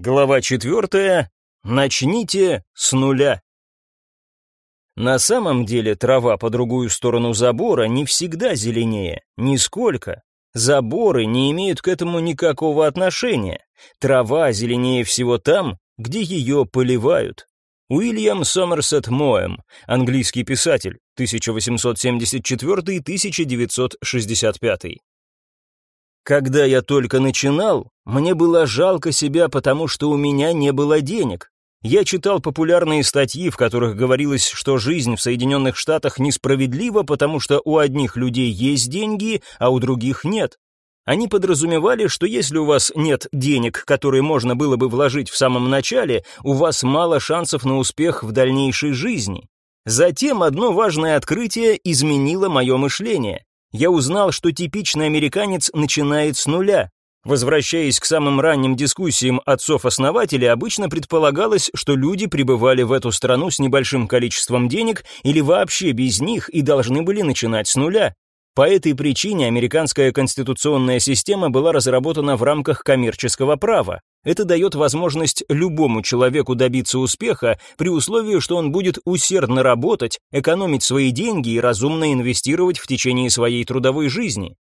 Глава четвертая. Начните с нуля. На самом деле трава по другую сторону забора не всегда зеленее, нисколько. Заборы не имеют к этому никакого отношения. Трава зеленее всего там, где ее поливают. Уильям Сомерсет Моэм, английский писатель, 1874-1965. Когда я только начинал, мне было жалко себя, потому что у меня не было денег. Я читал популярные статьи, в которых говорилось, что жизнь в Соединенных Штатах несправедлива, потому что у одних людей есть деньги, а у других нет. Они подразумевали, что если у вас нет денег, которые можно было бы вложить в самом начале, у вас мало шансов на успех в дальнейшей жизни. Затем одно важное открытие изменило мое мышление я узнал, что типичный американец начинает с нуля. Возвращаясь к самым ранним дискуссиям отцов-основателей, обычно предполагалось, что люди прибывали в эту страну с небольшим количеством денег или вообще без них и должны были начинать с нуля. По этой причине американская конституционная система была разработана в рамках коммерческого права. Это дает возможность любому человеку добиться успеха при условии, что он будет усердно работать, экономить свои деньги и разумно инвестировать в течение своей трудовой жизни.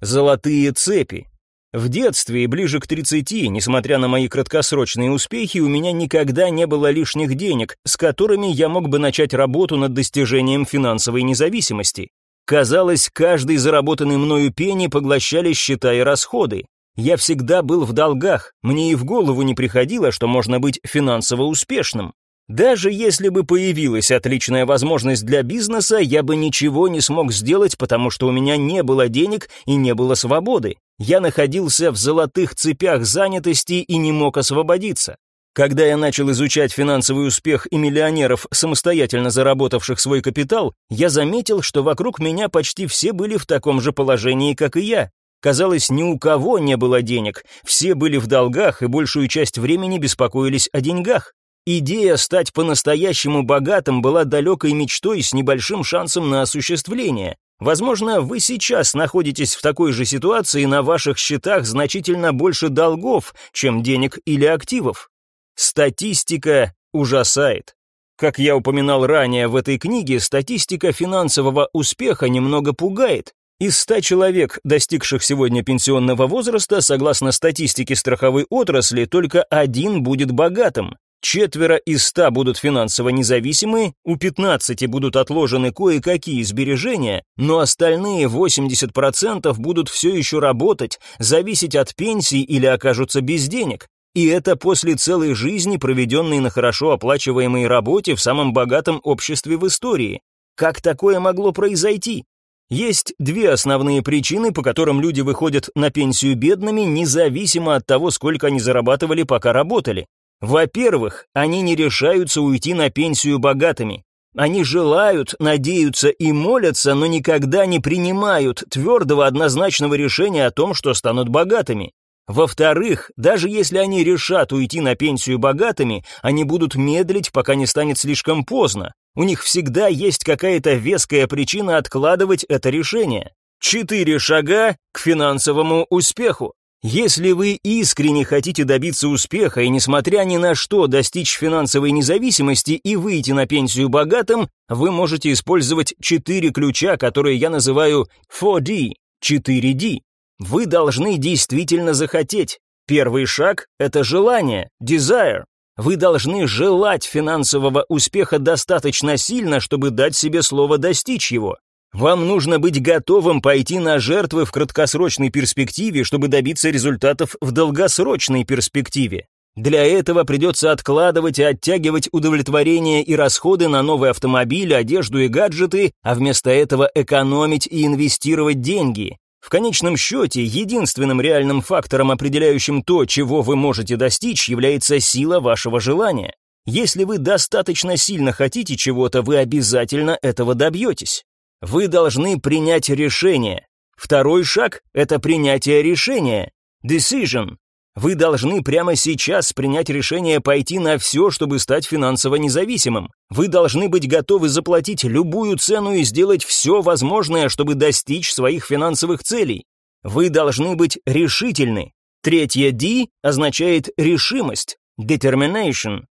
Золотые цепи. В детстве и ближе к 30, несмотря на мои краткосрочные успехи, у меня никогда не было лишних денег, с которыми я мог бы начать работу над достижением финансовой независимости. Казалось, каждый заработанный мною пенни поглощали счета и расходы. Я всегда был в долгах, мне и в голову не приходило, что можно быть финансово успешным. Даже если бы появилась отличная возможность для бизнеса, я бы ничего не смог сделать, потому что у меня не было денег и не было свободы. Я находился в золотых цепях занятости и не мог освободиться. Когда я начал изучать финансовый успех и миллионеров, самостоятельно заработавших свой капитал, я заметил, что вокруг меня почти все были в таком же положении, как и я. Казалось, ни у кого не было денег, все были в долгах и большую часть времени беспокоились о деньгах. Идея стать по-настоящему богатым была далекой мечтой с небольшим шансом на осуществление. Возможно, вы сейчас находитесь в такой же ситуации, на ваших счетах значительно больше долгов, чем денег или активов. Статистика ужасает. Как я упоминал ранее в этой книге, статистика финансового успеха немного пугает. Из 100 человек, достигших сегодня пенсионного возраста, согласно статистике страховой отрасли, только один будет богатым. Четверо из 100 будут финансово независимы, у 15 будут отложены кое-какие сбережения, но остальные 80% будут все еще работать, зависеть от пенсии или окажутся без денег. И это после целой жизни, проведенной на хорошо оплачиваемой работе в самом богатом обществе в истории. Как такое могло произойти? Есть две основные причины, по которым люди выходят на пенсию бедными, независимо от того, сколько они зарабатывали, пока работали. Во-первых, они не решаются уйти на пенсию богатыми. Они желают, надеются и молятся, но никогда не принимают твердого однозначного решения о том, что станут богатыми. Во-вторых, даже если они решат уйти на пенсию богатыми, они будут медлить, пока не станет слишком поздно. У них всегда есть какая-то веская причина откладывать это решение. Четыре шага к финансовому успеху. Если вы искренне хотите добиться успеха и, несмотря ни на что, достичь финансовой независимости и выйти на пенсию богатым, вы можете использовать четыре ключа, которые я называю 4D, 4D. Вы должны действительно захотеть. Первый шаг – это желание, desire. Вы должны желать финансового успеха достаточно сильно, чтобы дать себе слово достичь его. Вам нужно быть готовым пойти на жертвы в краткосрочной перспективе, чтобы добиться результатов в долгосрочной перспективе. Для этого придется откладывать и оттягивать удовлетворение и расходы на новый автомобиль, одежду и гаджеты, а вместо этого экономить и инвестировать деньги. В конечном счете, единственным реальным фактором, определяющим то, чего вы можете достичь, является сила вашего желания. Если вы достаточно сильно хотите чего-то, вы обязательно этого добьетесь. Вы должны принять решение. Второй шаг – это принятие решения. Decision. Вы должны прямо сейчас принять решение пойти на все, чтобы стать финансово независимым. Вы должны быть готовы заплатить любую цену и сделать все возможное, чтобы достичь своих финансовых целей. Вы должны быть решительны. Третье D означает решимость, determination.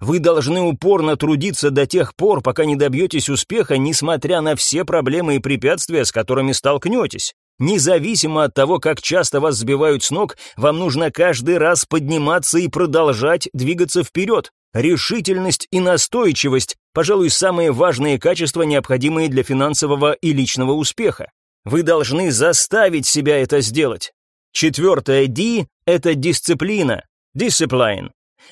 Вы должны упорно трудиться до тех пор, пока не добьетесь успеха, несмотря на все проблемы и препятствия, с которыми столкнетесь. Независимо от того, как часто вас сбивают с ног, вам нужно каждый раз подниматься и продолжать двигаться вперед. Решительность и настойчивость – пожалуй, самые важные качества, необходимые для финансового и личного успеха. Вы должны заставить себя это сделать. Четвертое D – это дисциплина, discipline.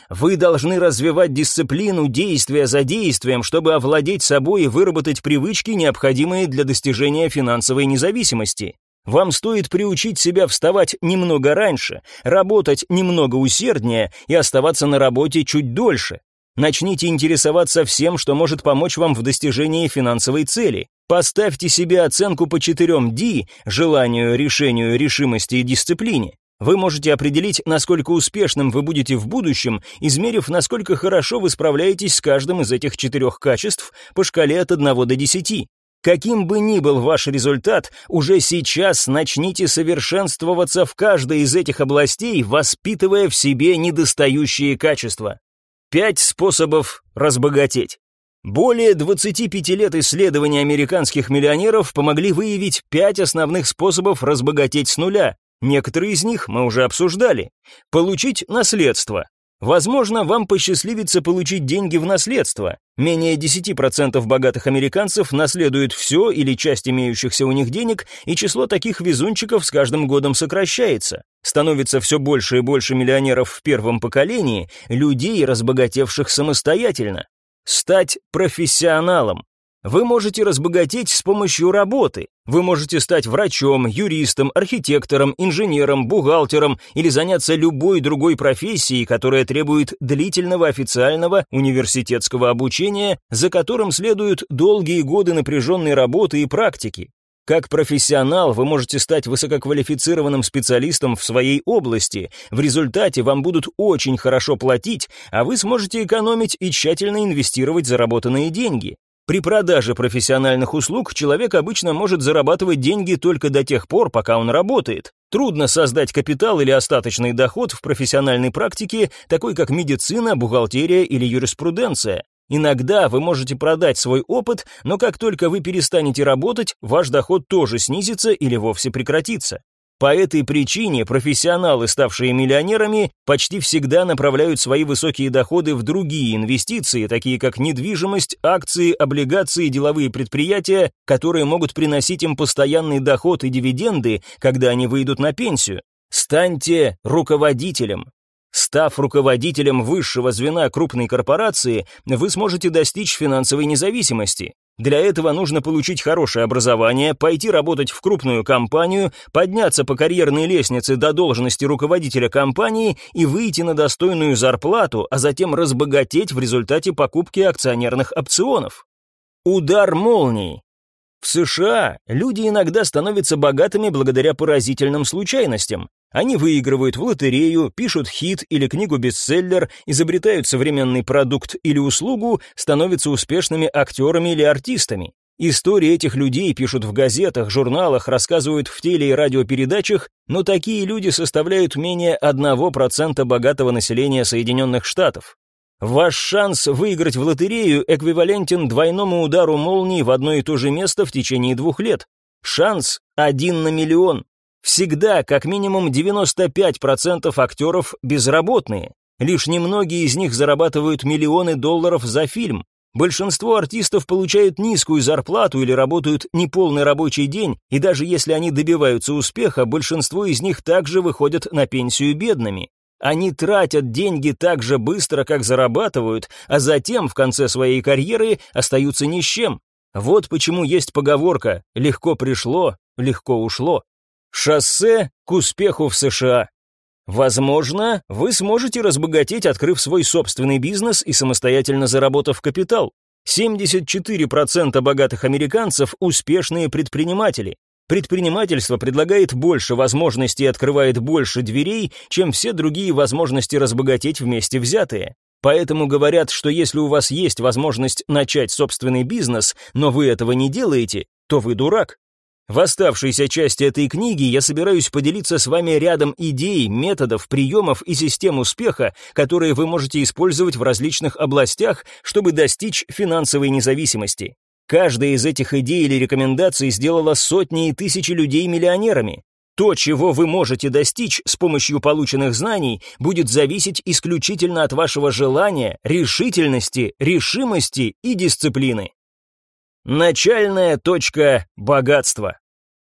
Вы должны развивать дисциплину действия за действием, чтобы овладеть собой и выработать привычки, необходимые для достижения финансовой независимости. Вам стоит приучить себя вставать немного раньше, работать немного усерднее и оставаться на работе чуть дольше. Начните интересоваться всем, что может помочь вам в достижении финансовой цели. Поставьте себе оценку по четырем D – желанию, решению, решимости и дисциплине. Вы можете определить, насколько успешным вы будете в будущем, измерив, насколько хорошо вы справляетесь с каждым из этих четырех качеств по шкале от 1 до 10. Каким бы ни был ваш результат, уже сейчас начните совершенствоваться в каждой из этих областей, воспитывая в себе недостающие качества. Пять способов разбогатеть. Более 25 лет исследований американских миллионеров помогли выявить пять основных способов разбогатеть с нуля. Некоторые из них мы уже обсуждали. Получить наследство. Возможно, вам посчастливится получить деньги в наследство. Менее 10% богатых американцев наследуют все или часть имеющихся у них денег, и число таких везунчиков с каждым годом сокращается. Становится все больше и больше миллионеров в первом поколении, людей, разбогатевших самостоятельно. Стать профессионалом. Вы можете разбогатеть с помощью работы. Вы можете стать врачом, юристом, архитектором, инженером, бухгалтером или заняться любой другой профессией, которая требует длительного официального университетского обучения, за которым следуют долгие годы напряженной работы и практики. Как профессионал вы можете стать высококвалифицированным специалистом в своей области. В результате вам будут очень хорошо платить, а вы сможете экономить и тщательно инвестировать заработанные деньги. При продаже профессиональных услуг человек обычно может зарабатывать деньги только до тех пор, пока он работает. Трудно создать капитал или остаточный доход в профессиональной практике, такой как медицина, бухгалтерия или юриспруденция. Иногда вы можете продать свой опыт, но как только вы перестанете работать, ваш доход тоже снизится или вовсе прекратится. По этой причине профессионалы, ставшие миллионерами, почти всегда направляют свои высокие доходы в другие инвестиции, такие как недвижимость, акции, облигации, деловые предприятия, которые могут приносить им постоянный доход и дивиденды, когда они выйдут на пенсию. Станьте руководителем. Став руководителем высшего звена крупной корпорации, вы сможете достичь финансовой независимости. Для этого нужно получить хорошее образование, пойти работать в крупную компанию, подняться по карьерной лестнице до должности руководителя компании и выйти на достойную зарплату, а затем разбогатеть в результате покупки акционерных опционов. Удар молнии. В США люди иногда становятся богатыми благодаря поразительным случайностям. Они выигрывают в лотерею, пишут хит или книгу-бестселлер, изобретают современный продукт или услугу, становятся успешными актерами или артистами. Истории этих людей пишут в газетах, журналах, рассказывают в теле- и радиопередачах, но такие люди составляют менее 1% богатого населения Соединенных Штатов. Ваш шанс выиграть в лотерею эквивалентен двойному удару молнии в одно и то же место в течение двух лет. Шанс один на миллион. Всегда как минимум 95% актеров безработные. Лишь немногие из них зарабатывают миллионы долларов за фильм. Большинство артистов получают низкую зарплату или работают неполный рабочий день, и даже если они добиваются успеха, большинство из них также выходят на пенсию бедными. Они тратят деньги так же быстро, как зарабатывают, а затем в конце своей карьеры остаются ни с чем. Вот почему есть поговорка «легко пришло, легко ушло». Шоссе к успеху в США. Возможно, вы сможете разбогатеть, открыв свой собственный бизнес и самостоятельно заработав капитал. 74% богатых американцев – успешные предприниматели. Предпринимательство предлагает больше возможностей и открывает больше дверей, чем все другие возможности разбогатеть вместе взятые. Поэтому говорят, что если у вас есть возможность начать собственный бизнес, но вы этого не делаете, то вы дурак. В оставшейся части этой книги я собираюсь поделиться с вами рядом идей, методов, приемов и систем успеха, которые вы можете использовать в различных областях, чтобы достичь финансовой независимости. Каждая из этих идей или рекомендаций сделала сотни и тысячи людей миллионерами. То, чего вы можете достичь с помощью полученных знаний, будет зависеть исключительно от вашего желания, решительности, решимости и дисциплины. Начальная точка богатства.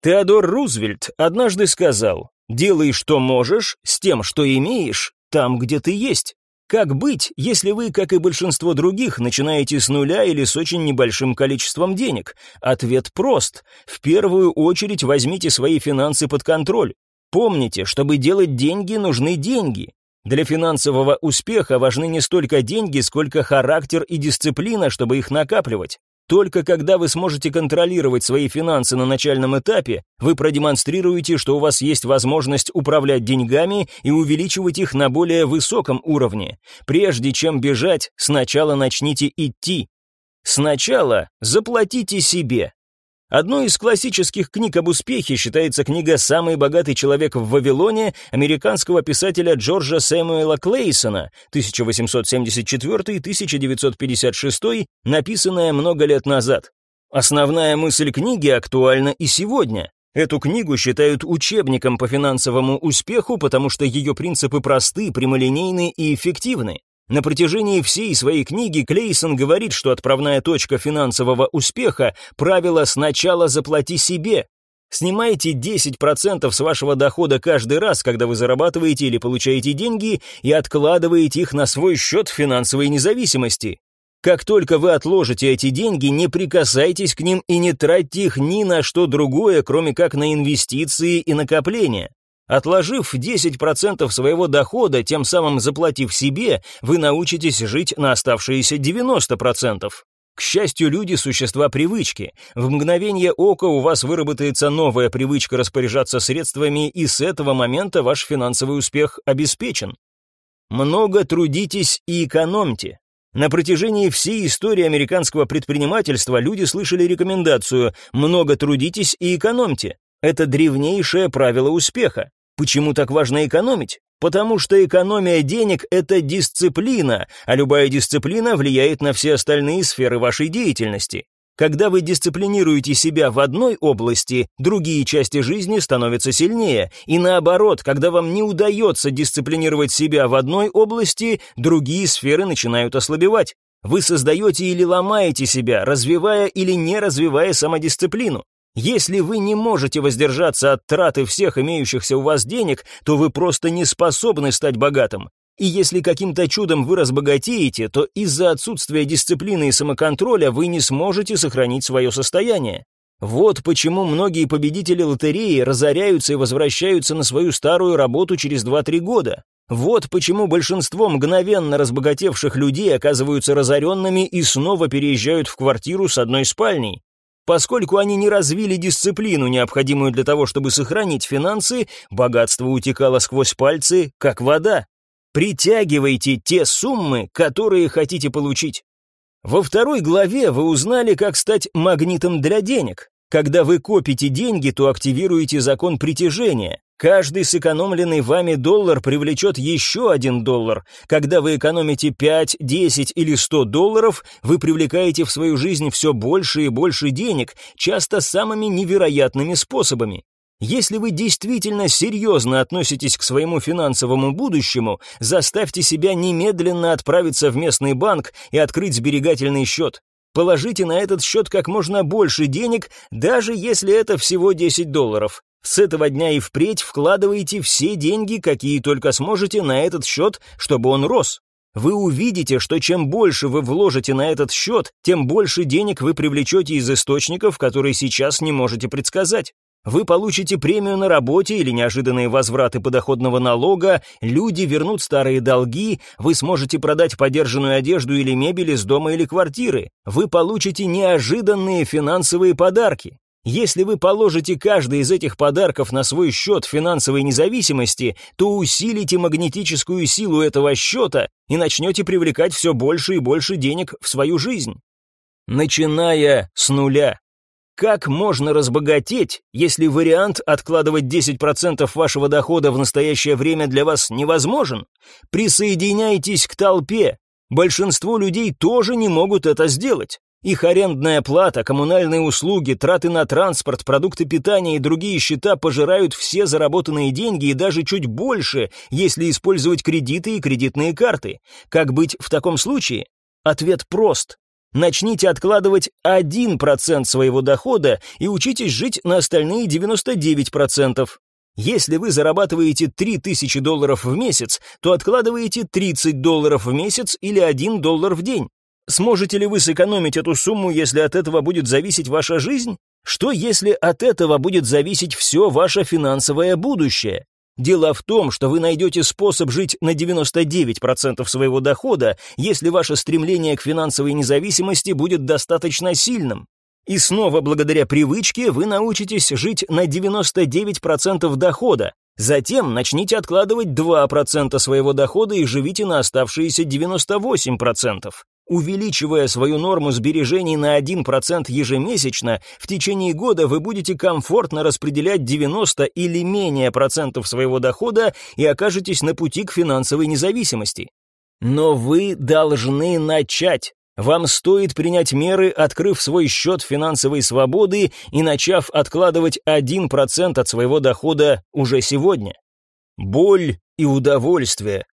Теодор Рузвельт однажды сказал, «Делай, что можешь, с тем, что имеешь, там, где ты есть». Как быть, если вы, как и большинство других, начинаете с нуля или с очень небольшим количеством денег? Ответ прост. В первую очередь возьмите свои финансы под контроль. Помните, чтобы делать деньги, нужны деньги. Для финансового успеха важны не столько деньги, сколько характер и дисциплина, чтобы их накапливать. Только когда вы сможете контролировать свои финансы на начальном этапе, вы продемонстрируете, что у вас есть возможность управлять деньгами и увеличивать их на более высоком уровне. Прежде чем бежать, сначала начните идти. Сначала заплатите себе. Одной из классических книг об успехе считается книга «Самый богатый человек в Вавилоне» американского писателя Джорджа Сэмуэла Клейсона 1874-1956, написанная много лет назад. Основная мысль книги актуальна и сегодня. Эту книгу считают учебником по финансовому успеху, потому что ее принципы просты, прямолинейны и эффективны. На протяжении всей своей книги Клейсон говорит, что отправная точка финансового успеха – правило «сначала заплати себе». Снимайте 10% с вашего дохода каждый раз, когда вы зарабатываете или получаете деньги, и откладываете их на свой счет финансовой независимости. Как только вы отложите эти деньги, не прикасайтесь к ним и не тратьте их ни на что другое, кроме как на инвестиции и накопления. Отложив 10% своего дохода, тем самым заплатив себе, вы научитесь жить на оставшиеся 90%. К счастью, люди – существа привычки. В мгновение ока у вас выработается новая привычка распоряжаться средствами, и с этого момента ваш финансовый успех обеспечен. Много трудитесь и экономьте. На протяжении всей истории американского предпринимательства люди слышали рекомендацию «много трудитесь и экономьте». Это древнейшее правило успеха. Почему так важно экономить? Потому что экономия денег – это дисциплина, а любая дисциплина влияет на все остальные сферы вашей деятельности. Когда вы дисциплинируете себя в одной области, другие части жизни становятся сильнее, и наоборот, когда вам не удается дисциплинировать себя в одной области, другие сферы начинают ослабевать. Вы создаете или ломаете себя, развивая или не развивая самодисциплину. Если вы не можете воздержаться от траты всех имеющихся у вас денег, то вы просто не способны стать богатым. И если каким-то чудом вы разбогатеете, то из-за отсутствия дисциплины и самоконтроля вы не сможете сохранить свое состояние. Вот почему многие победители лотереи разоряются и возвращаются на свою старую работу через 2-3 года. Вот почему большинство мгновенно разбогатевших людей оказываются разоренными и снова переезжают в квартиру с одной спальней. Поскольку они не развили дисциплину, необходимую для того, чтобы сохранить финансы, богатство утекало сквозь пальцы, как вода. Притягивайте те суммы, которые хотите получить. Во второй главе вы узнали, как стать магнитом для денег. Когда вы копите деньги, то активируете закон притяжения. Каждый сэкономленный вами доллар привлечет еще один доллар. Когда вы экономите 5, 10 или 100 долларов, вы привлекаете в свою жизнь все больше и больше денег, часто самыми невероятными способами. Если вы действительно серьезно относитесь к своему финансовому будущему, заставьте себя немедленно отправиться в местный банк и открыть сберегательный счет. Положите на этот счет как можно больше денег, даже если это всего 10 долларов. С этого дня и впредь вкладывайте все деньги, какие только сможете, на этот счет, чтобы он рос. Вы увидите, что чем больше вы вложите на этот счет, тем больше денег вы привлечете из источников, которые сейчас не можете предсказать. Вы получите премию на работе или неожиданные возвраты подоходного налога, люди вернут старые долги, вы сможете продать подержанную одежду или мебель из дома или квартиры, вы получите неожиданные финансовые подарки. Если вы положите каждый из этих подарков на свой счет финансовой независимости, то усилите магнетическую силу этого счета и начнете привлекать все больше и больше денег в свою жизнь. Начиная с нуля. Как можно разбогатеть, если вариант откладывать 10% вашего дохода в настоящее время для вас невозможен? Присоединяйтесь к толпе. Большинство людей тоже не могут это сделать. Их арендная плата, коммунальные услуги, траты на транспорт, продукты питания и другие счета пожирают все заработанные деньги и даже чуть больше, если использовать кредиты и кредитные карты. Как быть в таком случае? Ответ прост. Начните откладывать 1% своего дохода и учитесь жить на остальные 99%. Если вы зарабатываете 3000 долларов в месяц, то откладываете 30 долларов в месяц или 1 доллар в день. Сможете ли вы сэкономить эту сумму, если от этого будет зависеть ваша жизнь? Что если от этого будет зависеть все ваше финансовое будущее? Дело в том, что вы найдете способ жить на 99% своего дохода, если ваше стремление к финансовой независимости будет достаточно сильным. И снова благодаря привычке вы научитесь жить на 99% дохода. Затем начните откладывать 2% своего дохода и живите на оставшиеся 98%. Увеличивая свою норму сбережений на 1% ежемесячно, в течение года вы будете комфортно распределять 90 или менее процентов своего дохода и окажетесь на пути к финансовой независимости. Но вы должны начать. Вам стоит принять меры, открыв свой счет финансовой свободы и начав откладывать 1% от своего дохода уже сегодня. Боль и удовольствие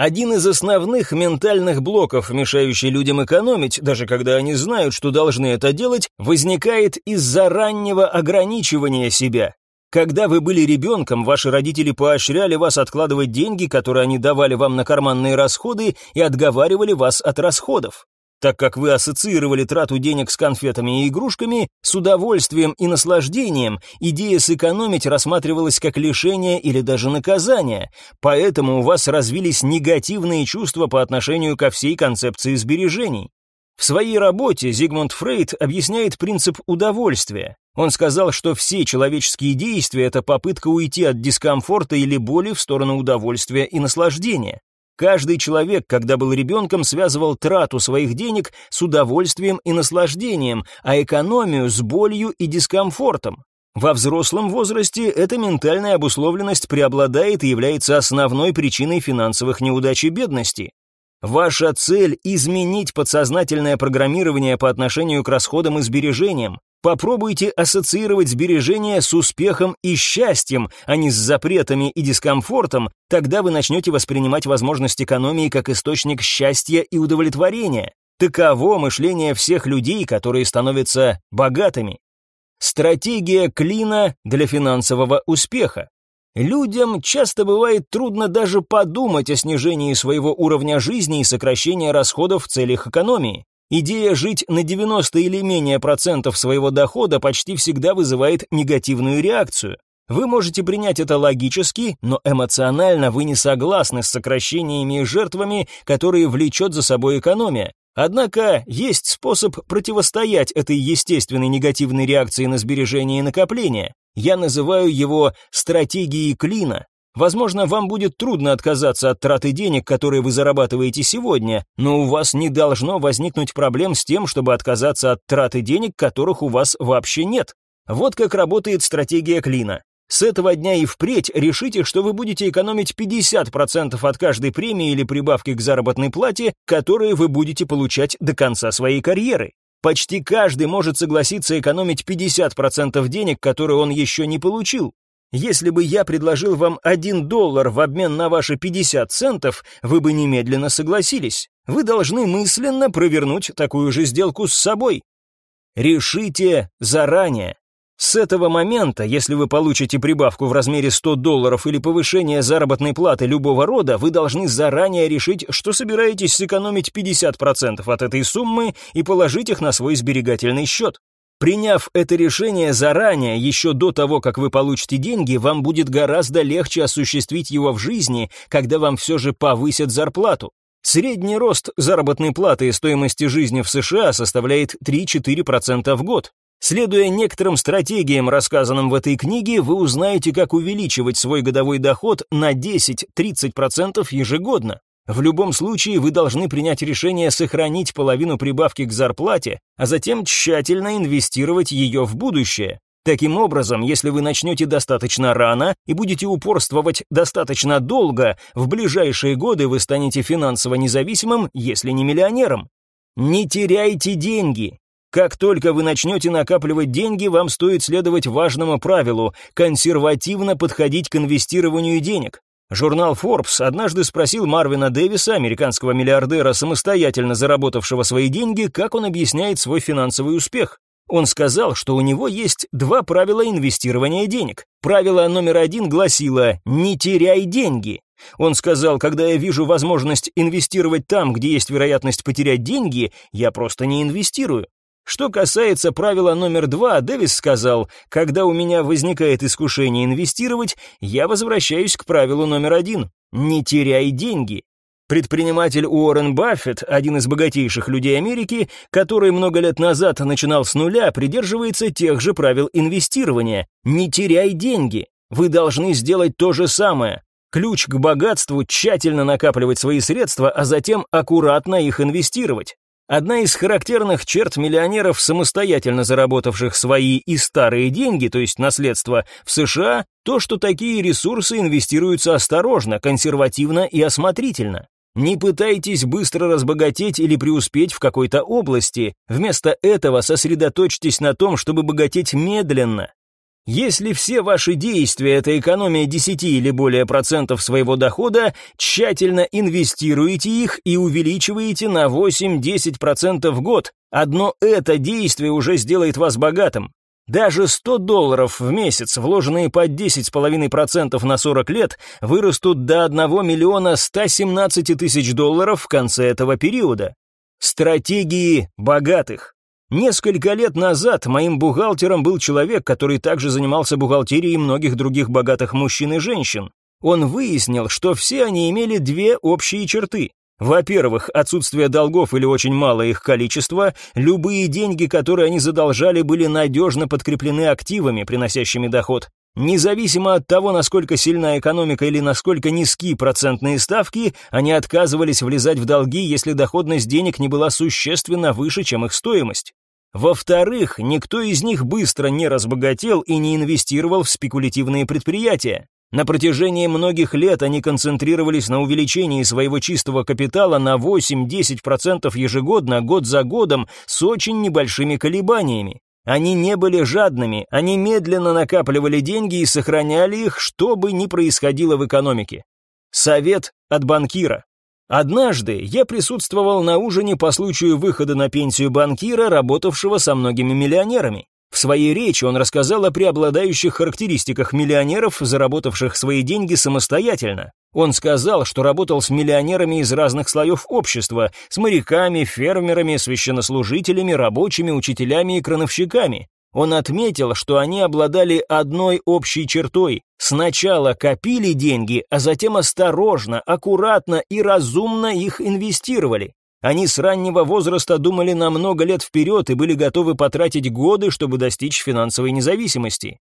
один из основных ментальных блоков, мешающий людям экономить, даже когда они знают, что должны это делать, возникает из-за раннего ограничивания себя. Когда вы были ребенком, ваши родители поощряли вас откладывать деньги, которые они давали вам на карманные расходы, и отговаривали вас от расходов. Так как вы ассоциировали трату денег с конфетами и игрушками, с удовольствием и наслаждением, идея сэкономить рассматривалась как лишение или даже наказание, поэтому у вас развились негативные чувства по отношению ко всей концепции сбережений. В своей работе Зигмунд Фрейд объясняет принцип удовольствия. Он сказал, что все человеческие действия – это попытка уйти от дискомфорта или боли в сторону удовольствия и наслаждения. Каждый человек, когда был ребенком, связывал трату своих денег с удовольствием и наслаждением, а экономию с болью и дискомфортом. Во взрослом возрасте эта ментальная обусловленность преобладает и является основной причиной финансовых неудач и бедности. Ваша цель – изменить подсознательное программирование по отношению к расходам и сбережениям. Попробуйте ассоциировать сбережения с успехом и счастьем, а не с запретами и дискомфортом, тогда вы начнете воспринимать возможность экономии как источник счастья и удовлетворения. Таково мышление всех людей, которые становятся богатыми. Стратегия клина для финансового успеха. Людям часто бывает трудно даже подумать о снижении своего уровня жизни и сокращении расходов в целях экономии. Идея жить на 90 или менее процентов своего дохода почти всегда вызывает негативную реакцию. Вы можете принять это логически, но эмоционально вы не согласны с сокращениями и жертвами, которые влечет за собой экономия. Однако есть способ противостоять этой естественной негативной реакции на сбережения и накопления. Я называю его стратегией клина. Возможно, вам будет трудно отказаться от траты денег, которые вы зарабатываете сегодня, но у вас не должно возникнуть проблем с тем, чтобы отказаться от траты денег, которых у вас вообще нет. Вот как работает стратегия клина. С этого дня и впредь решите, что вы будете экономить 50% от каждой премии или прибавки к заработной плате, которые вы будете получать до конца своей карьеры. Почти каждый может согласиться экономить 50% денег, которые он еще не получил. Если бы я предложил вам 1 доллар в обмен на ваши 50 центов, вы бы немедленно согласились. Вы должны мысленно провернуть такую же сделку с собой. Решите заранее. С этого момента, если вы получите прибавку в размере 100 долларов или повышение заработной платы любого рода, вы должны заранее решить, что собираетесь сэкономить 50% от этой суммы и положить их на свой сберегательный счет. Приняв это решение заранее, еще до того, как вы получите деньги, вам будет гораздо легче осуществить его в жизни, когда вам все же повысят зарплату. Средний рост заработной платы и стоимости жизни в США составляет 3-4% в год. Следуя некоторым стратегиям, рассказанным в этой книге, вы узнаете, как увеличивать свой годовой доход на 10-30% ежегодно. В любом случае вы должны принять решение сохранить половину прибавки к зарплате, а затем тщательно инвестировать ее в будущее. Таким образом, если вы начнете достаточно рано и будете упорствовать достаточно долго, в ближайшие годы вы станете финансово независимым, если не миллионером. Не теряйте деньги. Как только вы начнете накапливать деньги, вам стоит следовать важному правилу – консервативно подходить к инвестированию денег. Журнал Forbes однажды спросил Марвина Дэвиса, американского миллиардера, самостоятельно заработавшего свои деньги, как он объясняет свой финансовый успех. Он сказал, что у него есть два правила инвестирования денег. Правило номер один гласило «не теряй деньги». Он сказал, когда я вижу возможность инвестировать там, где есть вероятность потерять деньги, я просто не инвестирую. Что касается правила номер два, Дэвис сказал, когда у меня возникает искушение инвестировать, я возвращаюсь к правилу номер один. Не теряй деньги. Предприниматель Уоррен Баффет, один из богатейших людей Америки, который много лет назад начинал с нуля, придерживается тех же правил инвестирования. Не теряй деньги. Вы должны сделать то же самое. Ключ к богатству – тщательно накапливать свои средства, а затем аккуратно их инвестировать. Одна из характерных черт миллионеров, самостоятельно заработавших свои и старые деньги, то есть наследство, в США, то, что такие ресурсы инвестируются осторожно, консервативно и осмотрительно. Не пытайтесь быстро разбогатеть или преуспеть в какой-то области, вместо этого сосредоточьтесь на том, чтобы богатеть медленно, если все ваши действия – это экономия 10 или более процентов своего дохода, тщательно инвестируете их и увеличиваете на 8-10% в год. Одно это действие уже сделает вас богатым. Даже 100 долларов в месяц, вложенные по 10,5% на 40 лет, вырастут до 1 миллиона 117 тысяч долларов в конце этого периода. Стратегии богатых. Несколько лет назад моим бухгалтером был человек, который также занимался бухгалтерией многих других богатых мужчин и женщин. Он выяснил, что все они имели две общие черты. Во-первых, отсутствие долгов или очень малое их количество, любые деньги, которые они задолжали, были надежно подкреплены активами, приносящими доход. Независимо от того, насколько сильна экономика или насколько низки процентные ставки, они отказывались влезать в долги, если доходность денег не была существенно выше, чем их стоимость. Во-вторых, никто из них быстро не разбогател и не инвестировал в спекулятивные предприятия. На протяжении многих лет они концентрировались на увеличении своего чистого капитала на 8-10% ежегодно, год за годом, с очень небольшими колебаниями. Они не были жадными, они медленно накапливали деньги и сохраняли их, что бы ни происходило в экономике. Совет от банкира. Однажды я присутствовал на ужине по случаю выхода на пенсию банкира, работавшего со многими миллионерами. В своей речи он рассказал о преобладающих характеристиках миллионеров, заработавших свои деньги самостоятельно. Он сказал, что работал с миллионерами из разных слоев общества, с моряками, фермерами, священнослужителями, рабочими, учителями и крановщиками. Он отметил, что они обладали одной общей чертой. Сначала копили деньги, а затем осторожно, аккуратно и разумно их инвестировали. Они с раннего возраста думали на много лет вперед и были готовы потратить годы, чтобы достичь финансовой независимости.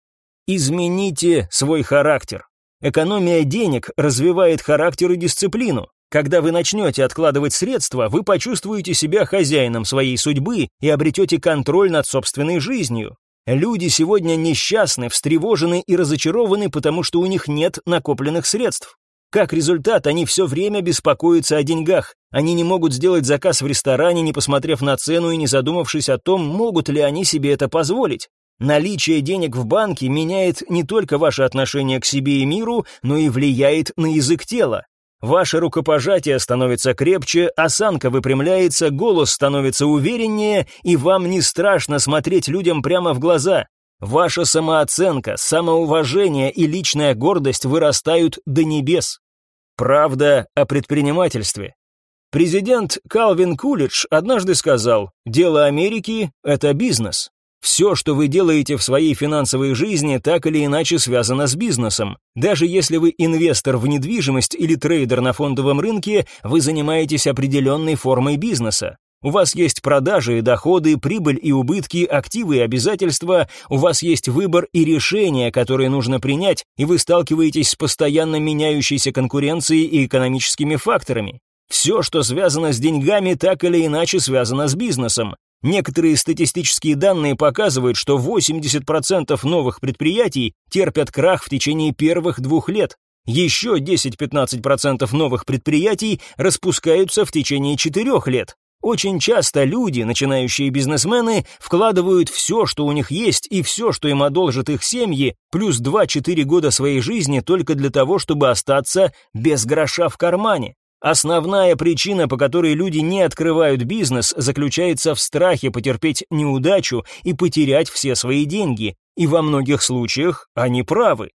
Измените свой характер. Экономия денег развивает характер и дисциплину. Когда вы начнете откладывать средства, вы почувствуете себя хозяином своей судьбы и обретете контроль над собственной жизнью. Люди сегодня несчастны, встревожены и разочарованы, потому что у них нет накопленных средств. Как результат, они все время беспокоятся о деньгах. Они не могут сделать заказ в ресторане, не посмотрев на цену и не задумавшись о том, могут ли они себе это позволить. Наличие денег в банке меняет не только ваше отношение к себе и миру, но и влияет на язык тела. Ваше рукопожатие становится крепче, осанка выпрямляется, голос становится увереннее, и вам не страшно смотреть людям прямо в глаза. Ваша самооценка, самоуважение и личная гордость вырастают до небес. Правда о предпринимательстве. Президент Калвин Кулидж однажды сказал, «Дело Америки – это бизнес. Все, что вы делаете в своей финансовой жизни, так или иначе связано с бизнесом. Даже если вы инвестор в недвижимость или трейдер на фондовом рынке, вы занимаетесь определенной формой бизнеса. У вас есть продажи и доходы, прибыль и убытки, активы и обязательства, у вас есть выбор и решения, которые нужно принять, и вы сталкиваетесь с постоянно меняющейся конкуренцией и экономическими факторами. Все, что связано с деньгами, так или иначе связано с бизнесом. Некоторые статистические данные показывают, что 80% новых предприятий терпят крах в течение первых двух лет. Еще 10-15% новых предприятий распускаются в течение четырех лет. Очень часто люди, начинающие бизнесмены, вкладывают все, что у них есть, и все, что им одолжат их семьи, плюс 2-4 года своей жизни только для того, чтобы остаться без гроша в кармане. Основная причина, по которой люди не открывают бизнес, заключается в страхе потерпеть неудачу и потерять все свои деньги, и во многих случаях они правы.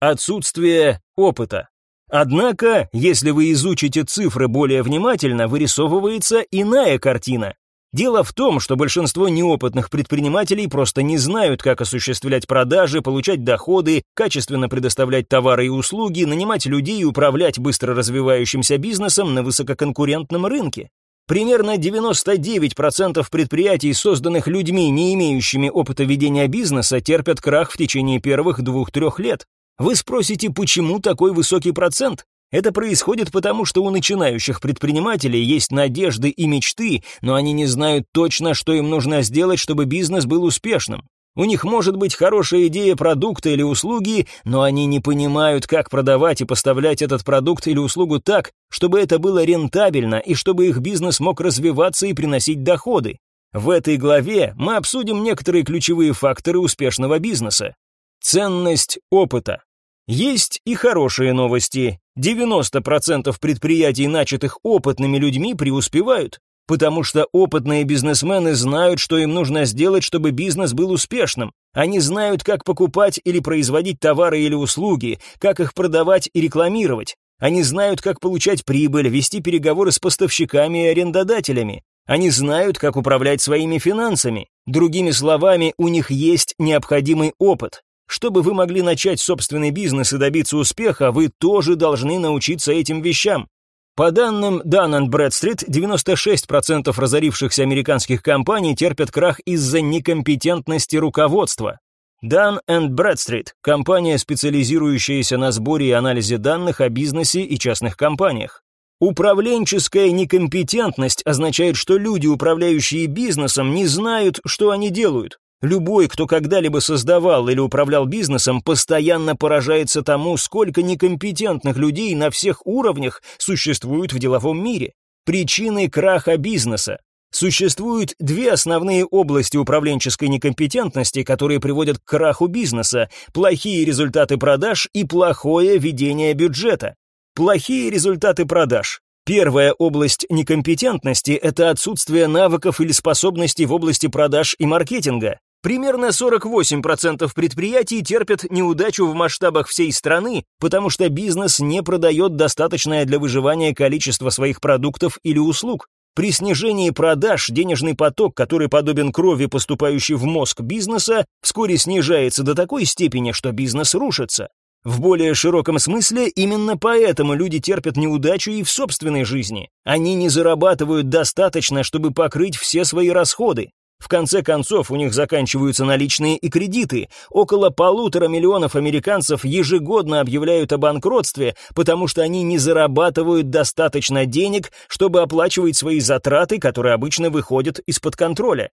Отсутствие опыта. Однако, если вы изучите цифры более внимательно, вырисовывается иная картина. Дело в том, что большинство неопытных предпринимателей просто не знают, как осуществлять продажи, получать доходы, качественно предоставлять товары и услуги, нанимать людей и управлять быстро развивающимся бизнесом на высококонкурентном рынке. Примерно 99% предприятий, созданных людьми, не имеющими опыта ведения бизнеса, терпят крах в течение первых двух-трех лет. Вы спросите, почему такой высокий процент? Это происходит потому, что у начинающих предпринимателей есть надежды и мечты, но они не знают точно, что им нужно сделать, чтобы бизнес был успешным. У них может быть хорошая идея продукта или услуги, но они не понимают, как продавать и поставлять этот продукт или услугу так, чтобы это было рентабельно и чтобы их бизнес мог развиваться и приносить доходы. В этой главе мы обсудим некоторые ключевые факторы успешного бизнеса. Ценность опыта. Есть и хорошие новости. 90% предприятий, начатых опытными людьми, преуспевают, потому что опытные бизнесмены знают, что им нужно сделать, чтобы бизнес был успешным. Они знают, как покупать или производить товары или услуги, как их продавать и рекламировать. Они знают, как получать прибыль, вести переговоры с поставщиками и арендодателями. Они знают, как управлять своими финансами. Другими словами, у них есть необходимый опыт. Чтобы вы могли начать собственный бизнес и добиться успеха, вы тоже должны научиться этим вещам. По данным Dun Bradstreet, 96% разорившихся американских компаний терпят крах из-за некомпетентности руководства. Dun Bradstreet – компания, специализирующаяся на сборе и анализе данных о бизнесе и частных компаниях. Управленческая некомпетентность означает, что люди, управляющие бизнесом, не знают, что они делают. Любой, кто когда-либо создавал или управлял бизнесом, постоянно поражается тому, сколько некомпетентных людей на всех уровнях существует в деловом мире. Причины краха бизнеса. Существуют две основные области управленческой некомпетентности, которые приводят к краху бизнеса – плохие результаты продаж и плохое ведение бюджета. Плохие результаты продаж. Первая область некомпетентности – это отсутствие навыков или способностей в области продаж и маркетинга. Примерно 48% предприятий терпят неудачу в масштабах всей страны, потому что бизнес не продает достаточное для выживания количество своих продуктов или услуг. При снижении продаж денежный поток, который подобен крови, поступающей в мозг бизнеса, вскоре снижается до такой степени, что бизнес рушится. В более широком смысле именно поэтому люди терпят неудачу и в собственной жизни. Они не зарабатывают достаточно, чтобы покрыть все свои расходы. В конце концов, у них заканчиваются наличные и кредиты. Около полутора миллионов американцев ежегодно объявляют о банкротстве, потому что они не зарабатывают достаточно денег, чтобы оплачивать свои затраты, которые обычно выходят из-под контроля.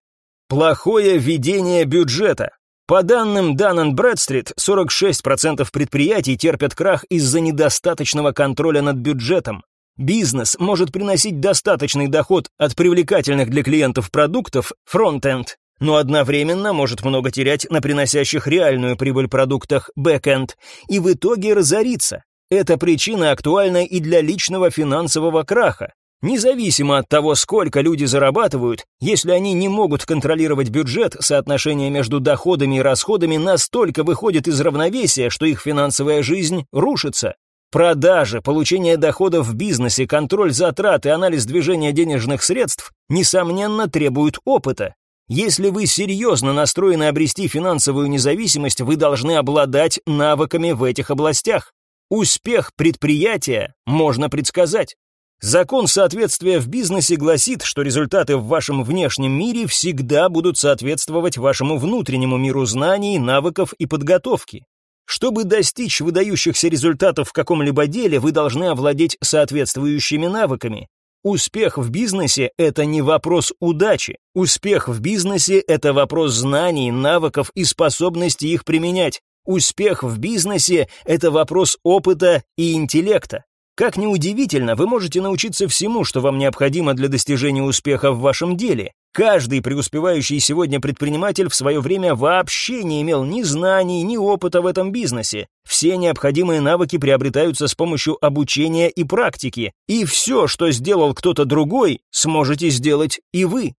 Плохое ведение бюджета. По данным Dun Bradstreet, 46% предприятий терпят крах из-за недостаточного контроля над бюджетом. Бизнес может приносить достаточный доход от привлекательных для клиентов продуктов front-end, но одновременно может много терять на приносящих реальную прибыль продуктах back-end и в итоге разориться. Эта причина актуальна и для личного финансового краха. Независимо от того, сколько люди зарабатывают, если они не могут контролировать бюджет, соотношение между доходами и расходами настолько выходит из равновесия, что их финансовая жизнь рушится. Продажи, получение доходов в бизнесе, контроль затрат и анализ движения денежных средств, несомненно, требуют опыта. Если вы серьезно настроены обрести финансовую независимость, вы должны обладать навыками в этих областях. Успех предприятия можно предсказать. Закон соответствия в бизнесе гласит, что результаты в вашем внешнем мире всегда будут соответствовать вашему внутреннему миру знаний, навыков и подготовки. Чтобы достичь выдающихся результатов в каком-либо деле, вы должны овладеть соответствующими навыками. Успех в бизнесе – это не вопрос удачи. Успех в бизнесе – это вопрос знаний, навыков и способности их применять. Успех в бизнесе – это вопрос опыта и интеллекта. Как ни удивительно, вы можете научиться всему, что вам необходимо для достижения успеха в вашем деле. Каждый преуспевающий сегодня предприниматель в свое время вообще не имел ни знаний, ни опыта в этом бизнесе. Все необходимые навыки приобретаются с помощью обучения и практики. И все, что сделал кто-то другой, сможете сделать и вы.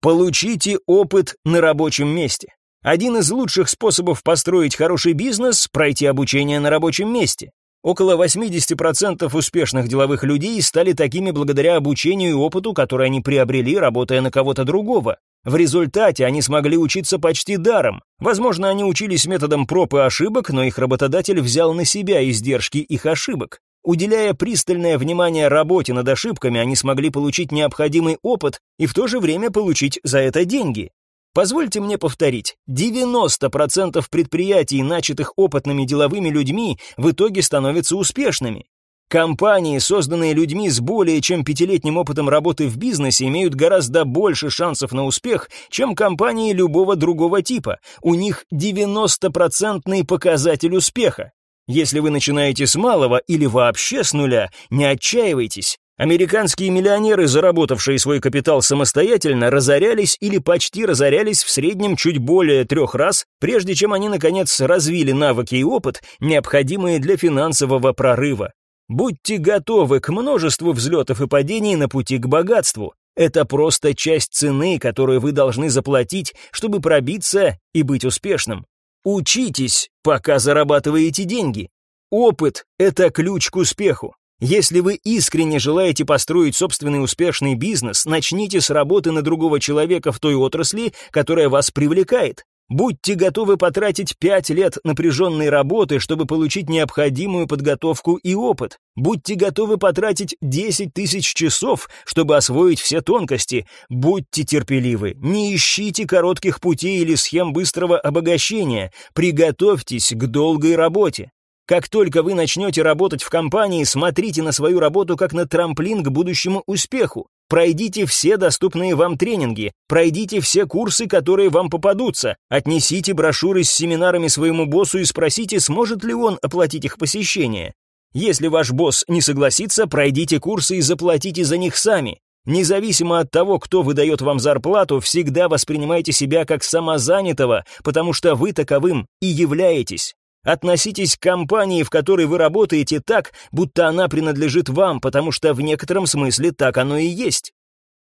Получите опыт на рабочем месте. Один из лучших способов построить хороший бизнес – пройти обучение на рабочем месте. Около 80% успешных деловых людей стали такими благодаря обучению и опыту, который они приобрели, работая на кого-то другого. В результате они смогли учиться почти даром. Возможно, они учились методом проб и ошибок, но их работодатель взял на себя издержки их ошибок. Уделяя пристальное внимание работе над ошибками, они смогли получить необходимый опыт и в то же время получить за это деньги. Позвольте мне повторить, 90% предприятий, начатых опытными деловыми людьми, в итоге становятся успешными. Компании, созданные людьми с более чем пятилетним опытом работы в бизнесе, имеют гораздо больше шансов на успех, чем компании любого другого типа. У них 90% показатель успеха. Если вы начинаете с малого или вообще с нуля, не отчаивайтесь. Американские миллионеры, заработавшие свой капитал самостоятельно, разорялись или почти разорялись в среднем чуть более трех раз, прежде чем они, наконец, развили навыки и опыт, необходимые для финансового прорыва. Будьте готовы к множеству взлетов и падений на пути к богатству. Это просто часть цены, которую вы должны заплатить, чтобы пробиться и быть успешным. Учитесь, пока зарабатываете деньги. Опыт – это ключ к успеху. Если вы искренне желаете построить собственный успешный бизнес, начните с работы на другого человека в той отрасли, которая вас привлекает. Будьте готовы потратить 5 лет напряженной работы, чтобы получить необходимую подготовку и опыт. Будьте готовы потратить 10 тысяч часов, чтобы освоить все тонкости. Будьте терпеливы. Не ищите коротких путей или схем быстрого обогащения. Приготовьтесь к долгой работе. Как только вы начнете работать в компании, смотрите на свою работу как на трамплин к будущему успеху. Пройдите все доступные вам тренинги, пройдите все курсы, которые вам попадутся, отнесите брошюры с семинарами своему боссу и спросите, сможет ли он оплатить их посещение. Если ваш босс не согласится, пройдите курсы и заплатите за них сами. Независимо от того, кто выдает вам зарплату, всегда воспринимайте себя как самозанятого, потому что вы таковым и являетесь. Относитесь к компании, в которой вы работаете, так, будто она принадлежит вам, потому что в некотором смысле так оно и есть.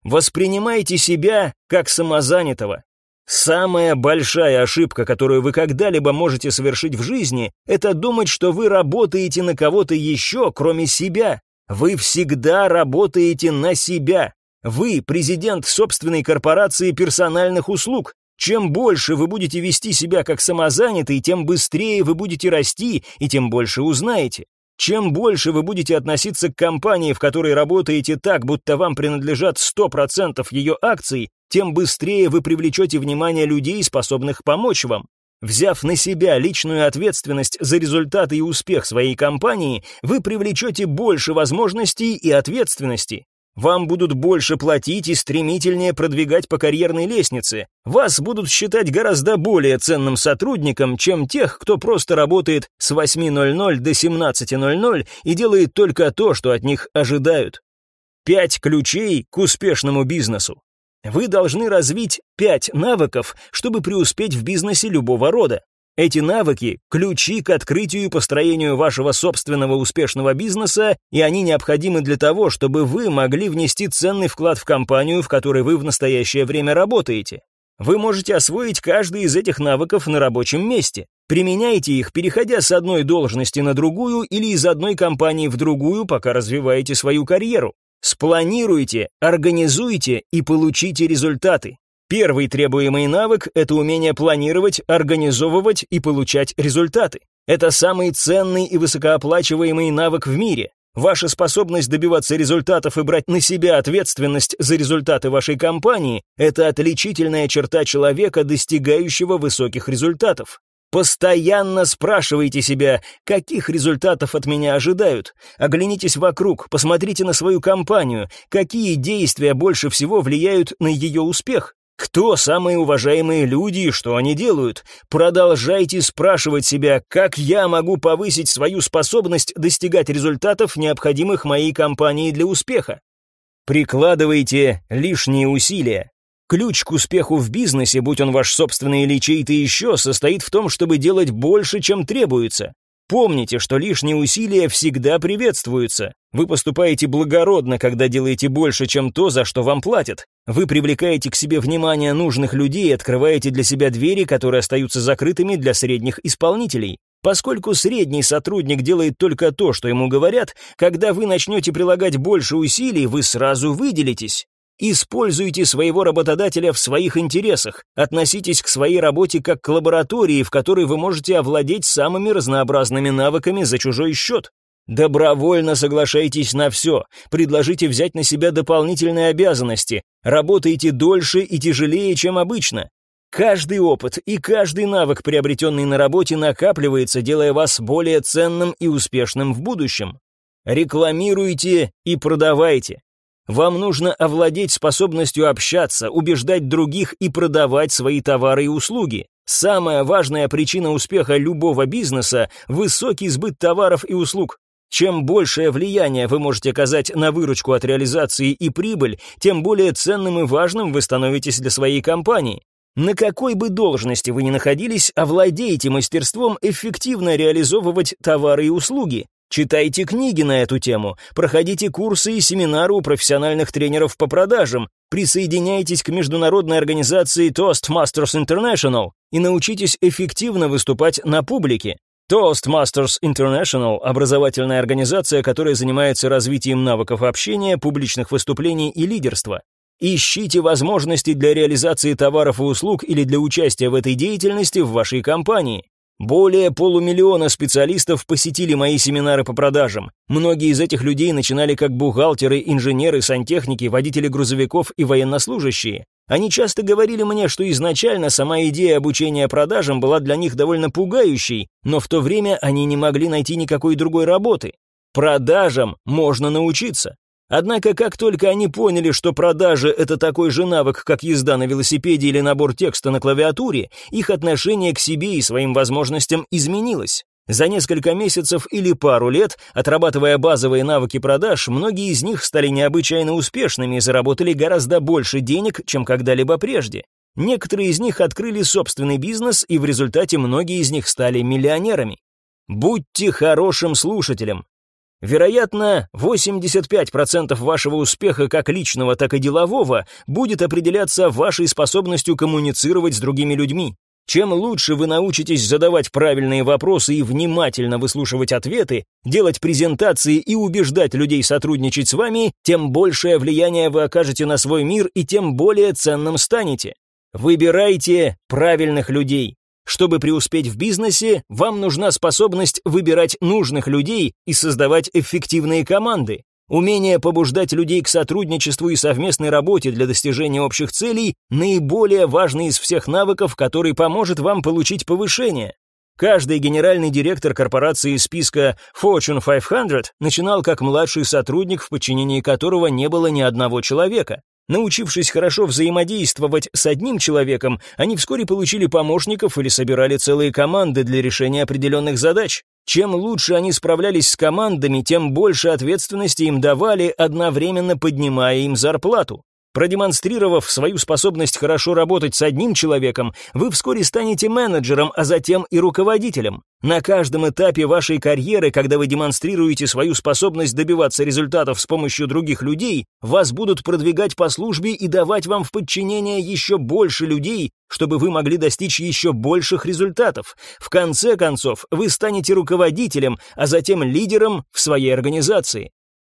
Воспринимайте себя как самозанятого. Самая большая ошибка, которую вы когда-либо можете совершить в жизни, это думать, что вы работаете на кого-то еще, кроме себя. Вы всегда работаете на себя. Вы президент собственной корпорации персональных услуг. Чем больше вы будете вести себя как самозанятый, тем быстрее вы будете расти и тем больше узнаете. Чем больше вы будете относиться к компании, в которой работаете так, будто вам принадлежат 100% ее акций, тем быстрее вы привлечете внимание людей, способных помочь вам. Взяв на себя личную ответственность за результаты и успех своей компании, вы привлечете больше возможностей и ответственности. Вам будут больше платить и стремительнее продвигать по карьерной лестнице. Вас будут считать гораздо более ценным сотрудником, чем тех, кто просто работает с 8.00 до 17.00 и делает только то, что от них ожидают. Пять ключей к успешному бизнесу. Вы должны развить пять навыков, чтобы преуспеть в бизнесе любого рода. Эти навыки – ключи к открытию и построению вашего собственного успешного бизнеса, и они необходимы для того, чтобы вы могли внести ценный вклад в компанию, в которой вы в настоящее время работаете. Вы можете освоить каждый из этих навыков на рабочем месте. Применяйте их, переходя с одной должности на другую или из одной компании в другую, пока развиваете свою карьеру. Спланируйте, организуйте и получите результаты. Первый требуемый навык – это умение планировать, организовывать и получать результаты. Это самый ценный и высокооплачиваемый навык в мире. Ваша способность добиваться результатов и брать на себя ответственность за результаты вашей компании – это отличительная черта человека, достигающего высоких результатов. Постоянно спрашивайте себя, каких результатов от меня ожидают. Оглянитесь вокруг, посмотрите на свою компанию, какие действия больше всего влияют на ее успех. Кто самые уважаемые люди и что они делают? Продолжайте спрашивать себя, как я могу повысить свою способность достигать результатов, необходимых моей компании для успеха. Прикладывайте лишние усилия. Ключ к успеху в бизнесе, будь он ваш собственный или чей-то еще, состоит в том, чтобы делать больше, чем требуется. Помните, что лишние усилия всегда приветствуются. Вы поступаете благородно, когда делаете больше, чем то, за что вам платят. Вы привлекаете к себе внимание нужных людей и открываете для себя двери, которые остаются закрытыми для средних исполнителей. Поскольку средний сотрудник делает только то, что ему говорят, когда вы начнете прилагать больше усилий, вы сразу выделитесь. Используйте своего работодателя в своих интересах. Относитесь к своей работе как к лаборатории, в которой вы можете овладеть самыми разнообразными навыками за чужой счет. Добровольно соглашайтесь на все. Предложите взять на себя дополнительные обязанности. Работайте дольше и тяжелее, чем обычно. Каждый опыт и каждый навык, приобретенный на работе, накапливается, делая вас более ценным и успешным в будущем. Рекламируйте и продавайте. Вам нужно овладеть способностью общаться, убеждать других и продавать свои товары и услуги. Самая важная причина успеха любого бизнеса – высокий сбыт товаров и услуг. Чем большее влияние вы можете оказать на выручку от реализации и прибыль, тем более ценным и важным вы становитесь для своей компании. На какой бы должности вы ни находились, овладейте мастерством эффективно реализовывать товары и услуги. Читайте книги на эту тему, проходите курсы и семинары у профессиональных тренеров по продажам, присоединяйтесь к международной организации Toastmasters International и научитесь эффективно выступать на публике. Toastmasters International – образовательная организация, которая занимается развитием навыков общения, публичных выступлений и лидерства. Ищите возможности для реализации товаров и услуг или для участия в этой деятельности в вашей компании. Более полумиллиона специалистов посетили мои семинары по продажам. Многие из этих людей начинали как бухгалтеры, инженеры, сантехники, водители грузовиков и военнослужащие. Они часто говорили мне, что изначально сама идея обучения продажам была для них довольно пугающей, но в то время они не могли найти никакой другой работы. Продажам можно научиться. Однако, как только они поняли, что продажи – это такой же навык, как езда на велосипеде или набор текста на клавиатуре, их отношение к себе и своим возможностям изменилось. За несколько месяцев или пару лет, отрабатывая базовые навыки продаж, многие из них стали необычайно успешными и заработали гораздо больше денег, чем когда-либо прежде. Некоторые из них открыли собственный бизнес, и в результате многие из них стали миллионерами. Будьте хорошим слушателем. Вероятно, 85% вашего успеха как личного, так и делового будет определяться вашей способностью коммуницировать с другими людьми. Чем лучше вы научитесь задавать правильные вопросы и внимательно выслушивать ответы, делать презентации и убеждать людей сотрудничать с вами, тем большее влияние вы окажете на свой мир и тем более ценным станете. Выбирайте правильных людей. Чтобы преуспеть в бизнесе, вам нужна способность выбирать нужных людей и создавать эффективные команды. Умение побуждать людей к сотрудничеству и совместной работе для достижения общих целей – наиболее важный из всех навыков, который поможет вам получить повышение. Каждый генеральный директор корпорации из списка Fortune 500 начинал как младший сотрудник, в подчинении которого не было ни одного человека. Научившись хорошо взаимодействовать с одним человеком, они вскоре получили помощников или собирали целые команды для решения определенных задач. Чем лучше они справлялись с командами, тем больше ответственности им давали, одновременно поднимая им зарплату. Продемонстрировав свою способность хорошо работать с одним человеком, вы вскоре станете менеджером, а затем и руководителем. На каждом этапе вашей карьеры, когда вы демонстрируете свою способность добиваться результатов с помощью других людей, вас будут продвигать по службе и давать вам в подчинение еще больше людей, чтобы вы могли достичь еще больших результатов. В конце концов, вы станете руководителем, а затем лидером в своей организации.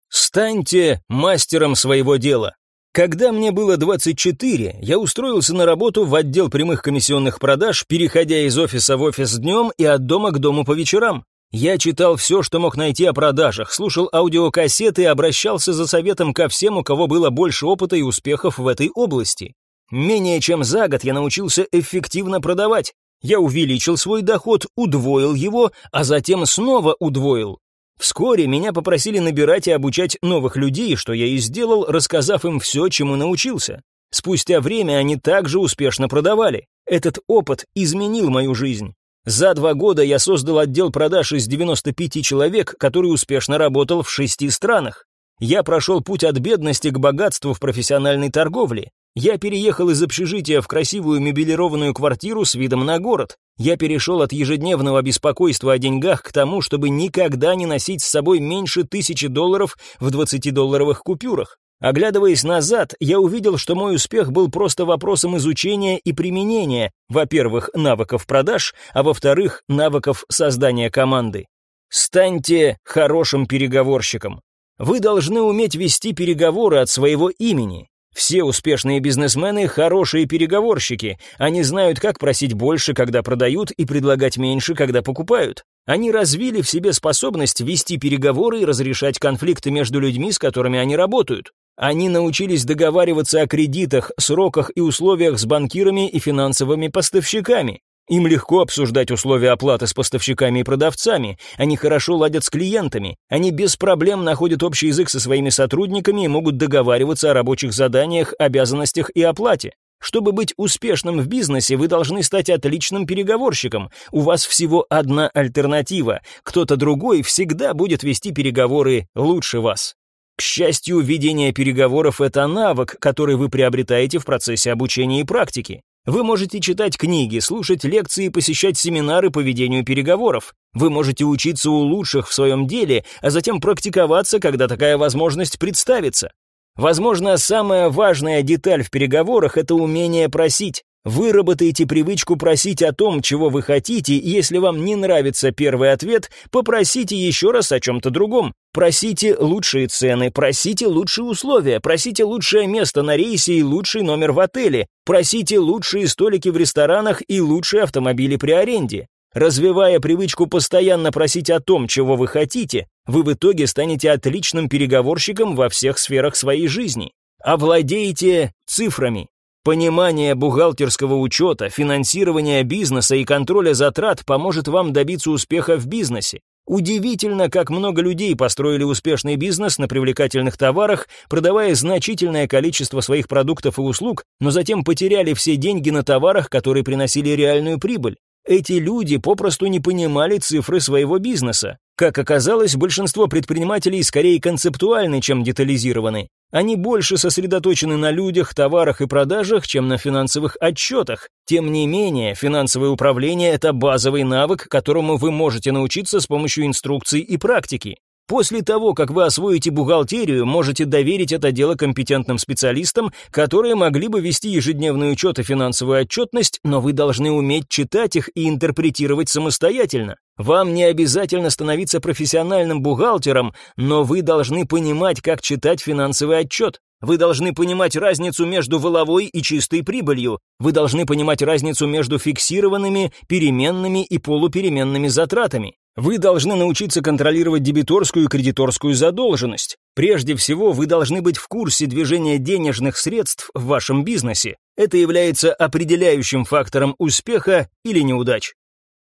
Станьте мастером своего дела. Когда мне было 24, я устроился на работу в отдел прямых комиссионных продаж, переходя из офиса в офис днем и от дома к дому по вечерам. Я читал все, что мог найти о продажах, слушал аудиокассеты и обращался за советом ко всем, у кого было больше опыта и успехов в этой области. Менее чем за год я научился эффективно продавать. Я увеличил свой доход, удвоил его, а затем снова удвоил. Вскоре меня попросили набирать и обучать новых людей, что я и сделал, рассказав им все, чему научился. Спустя время они также успешно продавали. Этот опыт изменил мою жизнь. За два года я создал отдел продаж из 95 человек, который успешно работал в шести странах. Я прошел путь от бедности к богатству в профессиональной торговле. Я переехал из общежития в красивую мебелированную квартиру с видом на город. Я перешел от ежедневного беспокойства о деньгах к тому, чтобы никогда не носить с собой меньше тысячи долларов в 20-долларовых купюрах. Оглядываясь назад, я увидел, что мой успех был просто вопросом изучения и применения, во-первых, навыков продаж, а во-вторых, навыков создания команды. Станьте хорошим переговорщиком. Вы должны уметь вести переговоры от своего имени. Все успешные бизнесмены – хорошие переговорщики. Они знают, как просить больше, когда продают, и предлагать меньше, когда покупают. Они развили в себе способность вести переговоры и разрешать конфликты между людьми, с которыми они работают. Они научились договариваться о кредитах, сроках и условиях с банкирами и финансовыми поставщиками. Им легко обсуждать условия оплаты с поставщиками и продавцами, они хорошо ладят с клиентами, они без проблем находят общий язык со своими сотрудниками и могут договариваться о рабочих заданиях, обязанностях и оплате. Чтобы быть успешным в бизнесе, вы должны стать отличным переговорщиком. У вас всего одна альтернатива. Кто-то другой всегда будет вести переговоры лучше вас. К счастью, ведение переговоров – это навык, который вы приобретаете в процессе обучения и практики. Вы можете читать книги, слушать лекции и посещать семинары по ведению переговоров. Вы можете учиться у лучших в своем деле, а затем практиковаться, когда такая возможность представится. Возможно, самая важная деталь в переговорах – это умение просить. Выработайте привычку просить о том, чего вы хотите, и если вам не нравится первый ответ, попросите еще раз о чем-то другом. Просите лучшие цены, просите лучшие условия, просите лучшее место на рейсе и лучший номер в отеле, просите лучшие столики в ресторанах и лучшие автомобили при аренде. Развивая привычку постоянно просить о том, чего вы хотите, вы в итоге станете отличным переговорщиком во всех сферах своей жизни. Овладеете цифрами. Понимание бухгалтерского учета, финансирования бизнеса и контроля затрат поможет вам добиться успеха в бизнесе. Удивительно, как много людей построили успешный бизнес на привлекательных товарах, продавая значительное количество своих продуктов и услуг, но затем потеряли все деньги на товарах, которые приносили реальную прибыль. Эти люди попросту не понимали цифры своего бизнеса. Как оказалось, большинство предпринимателей скорее концептуальны, чем детализированы. Они больше сосредоточены на людях, товарах и продажах, чем на финансовых отчетах. Тем не менее, финансовое управление – это базовый навык, которому вы можете научиться с помощью инструкций и практики. После того, как вы освоите бухгалтерию, можете доверить это дело компетентным специалистам, которые могли бы вести ежедневный учет и финансовую отчетность, но вы должны уметь читать их и интерпретировать самостоятельно. Вам не обязательно становиться профессиональным бухгалтером, но вы должны понимать, как читать финансовый отчет. Вы должны понимать разницу между воловой и чистой прибылью. Вы должны понимать разницу между фиксированными, переменными и полупеременными затратами. Вы должны научиться контролировать дебиторскую и кредиторскую задолженность. Прежде всего, вы должны быть в курсе движения денежных средств в вашем бизнесе. Это является определяющим фактором успеха или неудач.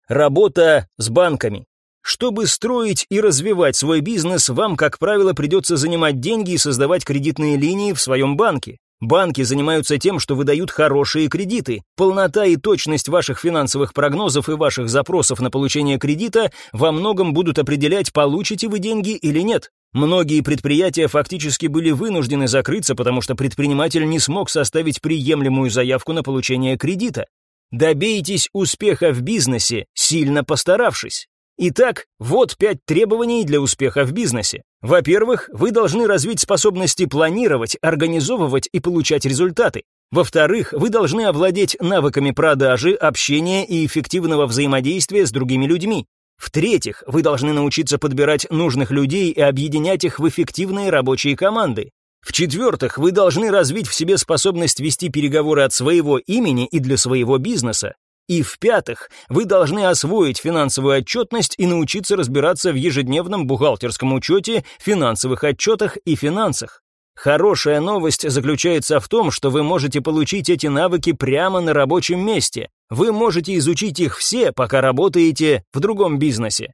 Работа с банками. Чтобы строить и развивать свой бизнес, вам, как правило, придется занимать деньги и создавать кредитные линии в своем банке. Банки занимаются тем, что выдают хорошие кредиты. Полнота и точность ваших финансовых прогнозов и ваших запросов на получение кредита во многом будут определять, получите вы деньги или нет. Многие предприятия фактически были вынуждены закрыться, потому что предприниматель не смог составить приемлемую заявку на получение кредита. Добейтесь успеха в бизнесе, сильно постаравшись. Итак, вот пять требований для успеха в бизнесе. Во-первых, вы должны развить способности планировать, организовывать и получать результаты. Во-вторых, вы должны овладеть навыками продажи, общения и эффективного взаимодействия с другими людьми. В-третьих, вы должны научиться подбирать нужных людей и объединять их в эффективные рабочие команды. В-четвертых, вы должны развить в себе способность вести переговоры от своего имени и для своего бизнеса. И в-пятых, вы должны освоить финансовую отчетность и научиться разбираться в ежедневном бухгалтерском учете, финансовых отчетах и финансах. Хорошая новость заключается в том, что вы можете получить эти навыки прямо на рабочем месте. Вы можете изучить их все, пока работаете в другом бизнесе.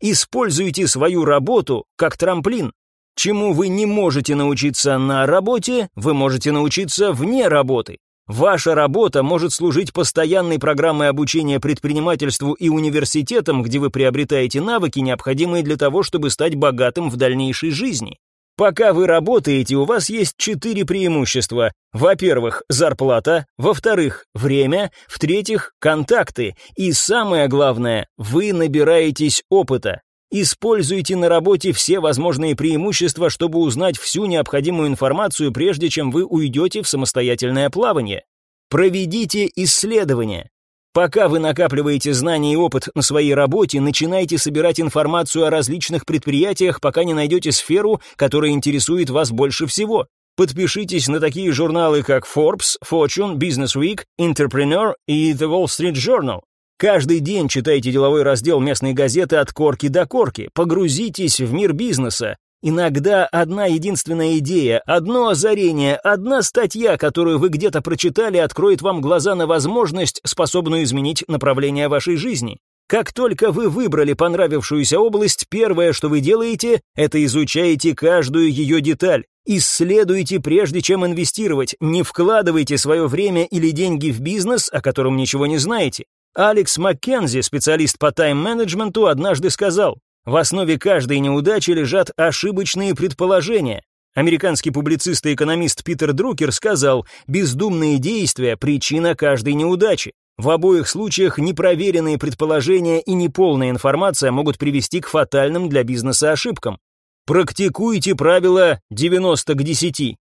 Используйте свою работу как трамплин. Чему вы не можете научиться на работе, вы можете научиться вне работы. Ваша работа может служить постоянной программой обучения предпринимательству и университетам, где вы приобретаете навыки, необходимые для того, чтобы стать богатым в дальнейшей жизни. Пока вы работаете, у вас есть четыре преимущества. Во-первых, зарплата, во-вторых, время, в-третьих, контакты, и самое главное, вы набираетесь опыта. Используйте на работе все возможные преимущества, чтобы узнать всю необходимую информацию, прежде чем вы уйдете в самостоятельное плавание. Проведите исследования. Пока вы накапливаете знания и опыт на своей работе, начинайте собирать информацию о различных предприятиях, пока не найдете сферу, которая интересует вас больше всего. Подпишитесь на такие журналы, как Forbes, Fortune, Business Week, Entrepreneur и The Wall Street Journal. Каждый день читайте деловой раздел местной газеты от корки до корки, погрузитесь в мир бизнеса. Иногда одна единственная идея, одно озарение, одна статья, которую вы где-то прочитали, откроет вам глаза на возможность, способную изменить направление вашей жизни. Как только вы выбрали понравившуюся область, первое, что вы делаете, это изучаете каждую ее деталь. Исследуйте, прежде чем инвестировать. Не вкладывайте свое время или деньги в бизнес, о котором ничего не знаете. Алекс Маккензи, специалист по тайм-менеджменту, однажды сказал, в основе каждой неудачи лежат ошибочные предположения. Американский публицист и экономист Питер Друкер сказал, бездумные действия – причина каждой неудачи. В обоих случаях непроверенные предположения и неполная информация могут привести к фатальным для бизнеса ошибкам. Практикуйте правило 90 к 10.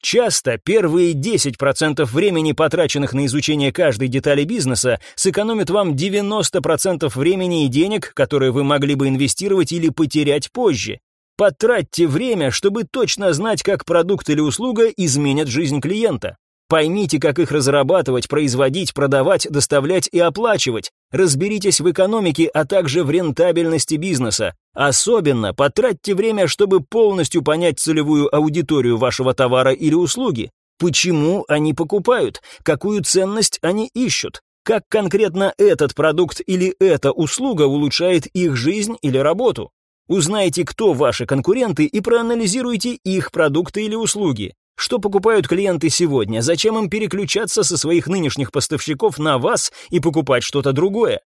Часто первые 10% времени, потраченных на изучение каждой детали бизнеса, сэкономят вам 90% времени и денег, которые вы могли бы инвестировать или потерять позже. Потратьте время, чтобы точно знать, как продукт или услуга изменят жизнь клиента. Поймите, как их разрабатывать, производить, продавать, доставлять и оплачивать. Разберитесь в экономике, а также в рентабельности бизнеса. Особенно потратьте время, чтобы полностью понять целевую аудиторию вашего товара или услуги. Почему они покупают? Какую ценность они ищут? Как конкретно этот продукт или эта услуга улучшает их жизнь или работу? Узнайте, кто ваши конкуренты и проанализируйте их продукты или услуги. Что покупают клиенты сегодня? Зачем им переключаться со своих нынешних поставщиков на вас и покупать что-то другое?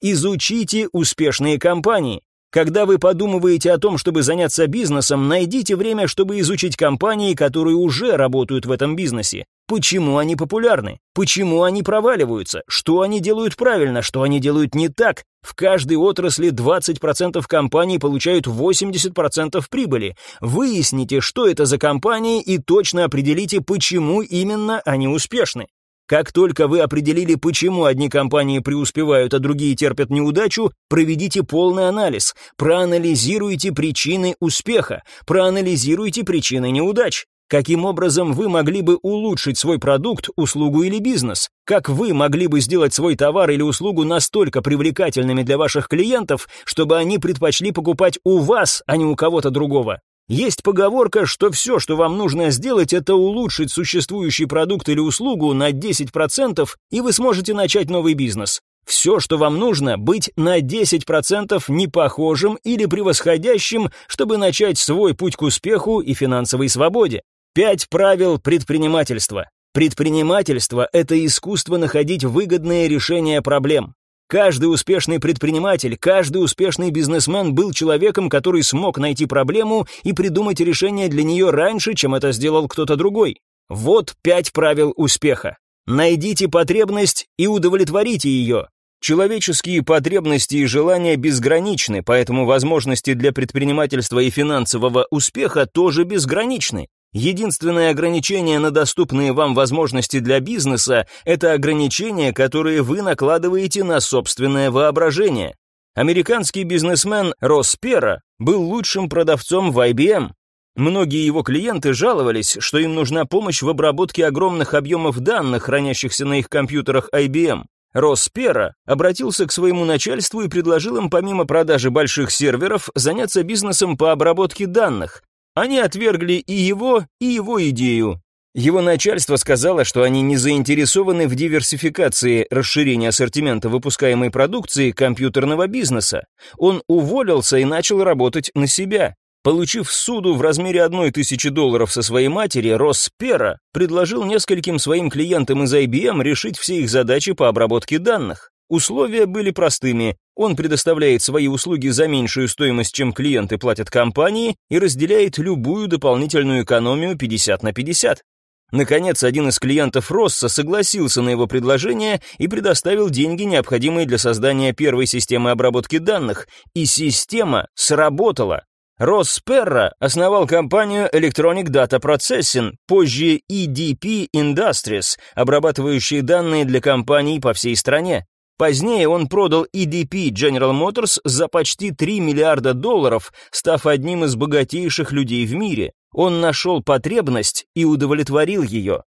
Изучите успешные компании. Когда вы подумываете о том, чтобы заняться бизнесом, найдите время, чтобы изучить компании, которые уже работают в этом бизнесе. Почему они популярны? Почему они проваливаются? Что они делают правильно? Что они делают не так? В каждой отрасли 20% компаний получают 80% прибыли. Выясните, что это за компании и точно определите, почему именно они успешны. Как только вы определили, почему одни компании преуспевают, а другие терпят неудачу, проведите полный анализ, проанализируйте причины успеха, проанализируйте причины неудач. Каким образом вы могли бы улучшить свой продукт, услугу или бизнес? Как вы могли бы сделать свой товар или услугу настолько привлекательными для ваших клиентов, чтобы они предпочли покупать у вас, а не у кого-то другого? Есть поговорка, что все, что вам нужно сделать, это улучшить существующий продукт или услугу на 10%, и вы сможете начать новый бизнес. Все, что вам нужно, быть на 10% непохожим или превосходящим, чтобы начать свой путь к успеху и финансовой свободе. Пять правил предпринимательства. Предпринимательство – это искусство находить выгодные решения проблем. Каждый успешный предприниматель, каждый успешный бизнесмен был человеком, который смог найти проблему и придумать решение для нее раньше, чем это сделал кто-то другой. Вот пять правил успеха. Найдите потребность и удовлетворите ее. Человеческие потребности и желания безграничны, поэтому возможности для предпринимательства и финансового успеха тоже безграничны. Единственное ограничение на доступные вам возможности для бизнеса – это ограничения, которые вы накладываете на собственное воображение. Американский бизнесмен Росс Пера был лучшим продавцом в IBM. Многие его клиенты жаловались, что им нужна помощь в обработке огромных объемов данных, хранящихся на их компьютерах IBM. Росс Пера обратился к своему начальству и предложил им помимо продажи больших серверов заняться бизнесом по обработке данных, они отвергли и его, и его идею. Его начальство сказало, что они не заинтересованы в диверсификации расширения ассортимента выпускаемой продукции компьютерного бизнеса. Он уволился и начал работать на себя. Получив суду в размере одной тысячи долларов со своей матери, Росс Пера предложил нескольким своим клиентам из IBM решить все их задачи по обработке данных. Условия были простыми. Он предоставляет свои услуги за меньшую стоимость, чем клиенты платят компании, и разделяет любую дополнительную экономию 50 на 50. Наконец, один из клиентов Росса согласился на его предложение и предоставил деньги, необходимые для создания первой системы обработки данных, и система сработала. Росс Перра основал компанию Electronic Data Processing, позже EDP Industries, обрабатывающие данные для компаний по всей стране. Позднее он продал EDP General Motors за почти 3 миллиарда долларов, став одним из богатейших людей в мире. Он нашел потребность и удовлетворил ее.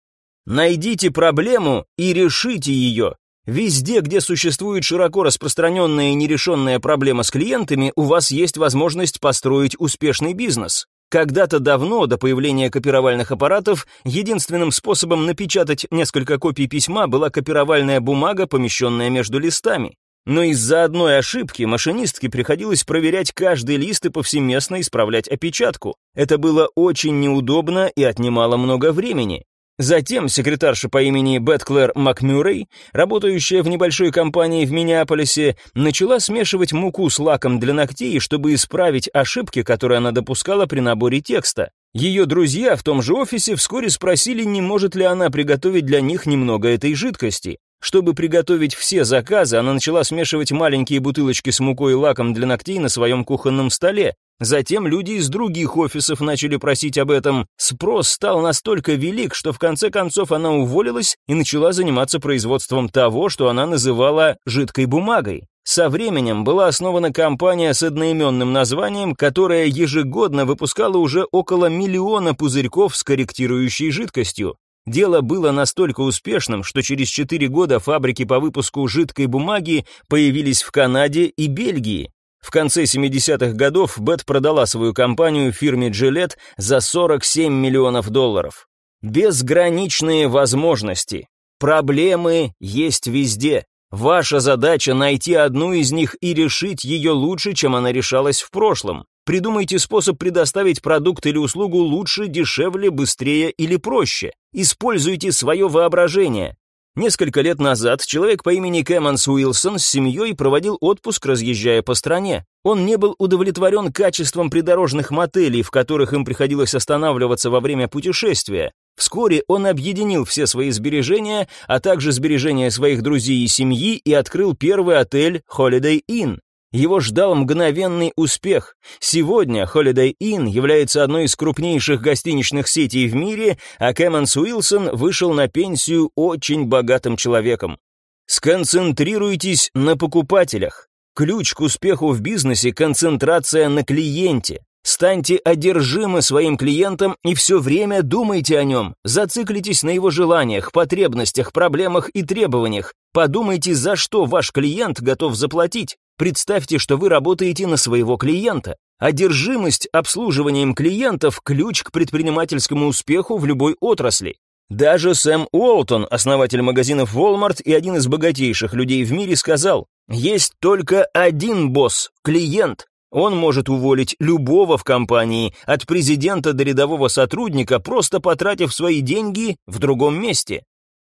Найдите проблему и решите ее. Везде, где существует широко распространенная и нерешенная проблема с клиентами, у вас есть возможность построить успешный бизнес. Когда-то давно, до появления копировальных аппаратов, единственным способом напечатать несколько копий письма была копировальная бумага, помещенная между листами. Но из-за одной ошибки машинистке приходилось проверять каждый лист и повсеместно исправлять опечатку. Это было очень неудобно и отнимало много времени. Затем секретарша по имени Бет Клэр Макмюррей, работающая в небольшой компании в Миннеаполисе, начала смешивать муку с лаком для ногтей, чтобы исправить ошибки, которые она допускала при наборе текста. Ее друзья в том же офисе вскоре спросили, не может ли она приготовить для них немного этой жидкости. Чтобы приготовить все заказы, она начала смешивать маленькие бутылочки с мукой и лаком для ногтей на своем кухонном столе. Затем люди из других офисов начали просить об этом. Спрос стал настолько велик, что в конце концов она уволилась и начала заниматься производством того, что она называла «жидкой бумагой». Со временем была основана компания с одноименным названием, которая ежегодно выпускала уже около миллиона пузырьков с корректирующей жидкостью. Дело было настолько успешным, что через 4 года фабрики по выпуску жидкой бумаги появились в Канаде и Бельгии. В конце 70-х годов Бет продала свою компанию фирме Gillette за 47 миллионов долларов. Безграничные возможности. Проблемы есть везде. Ваша задача найти одну из них и решить ее лучше, чем она решалась в прошлом. Придумайте способ предоставить продукт или услугу лучше, дешевле, быстрее или проще. Используйте свое воображение. Несколько лет назад человек по имени Кэмонс Уилсон с семьей проводил отпуск, разъезжая по стране. Он не был удовлетворен качеством придорожных мотелей, в которых им приходилось останавливаться во время путешествия. Вскоре он объединил все свои сбережения, а также сбережения своих друзей и семьи и открыл первый отель Holiday Inn. Его ждал мгновенный успех. Сегодня Holiday Inn является одной из крупнейших гостиничных сетей в мире, а Кэмонс Уилсон вышел на пенсию очень богатым человеком. Сконцентрируйтесь на покупателях. Ключ к успеху в бизнесе – концентрация на клиенте. Станьте одержимы своим клиентом и все время думайте о нем. Зациклитесь на его желаниях, потребностях, проблемах и требованиях. Подумайте, за что ваш клиент готов заплатить. Представьте, что вы работаете на своего клиента. Одержимость обслуживанием клиентов – ключ к предпринимательскому успеху в любой отрасли. Даже Сэм Уолтон, основатель магазинов Walmart и один из богатейших людей в мире, сказал, есть только один босс – клиент. Он может уволить любого в компании, от президента до рядового сотрудника, просто потратив свои деньги в другом месте.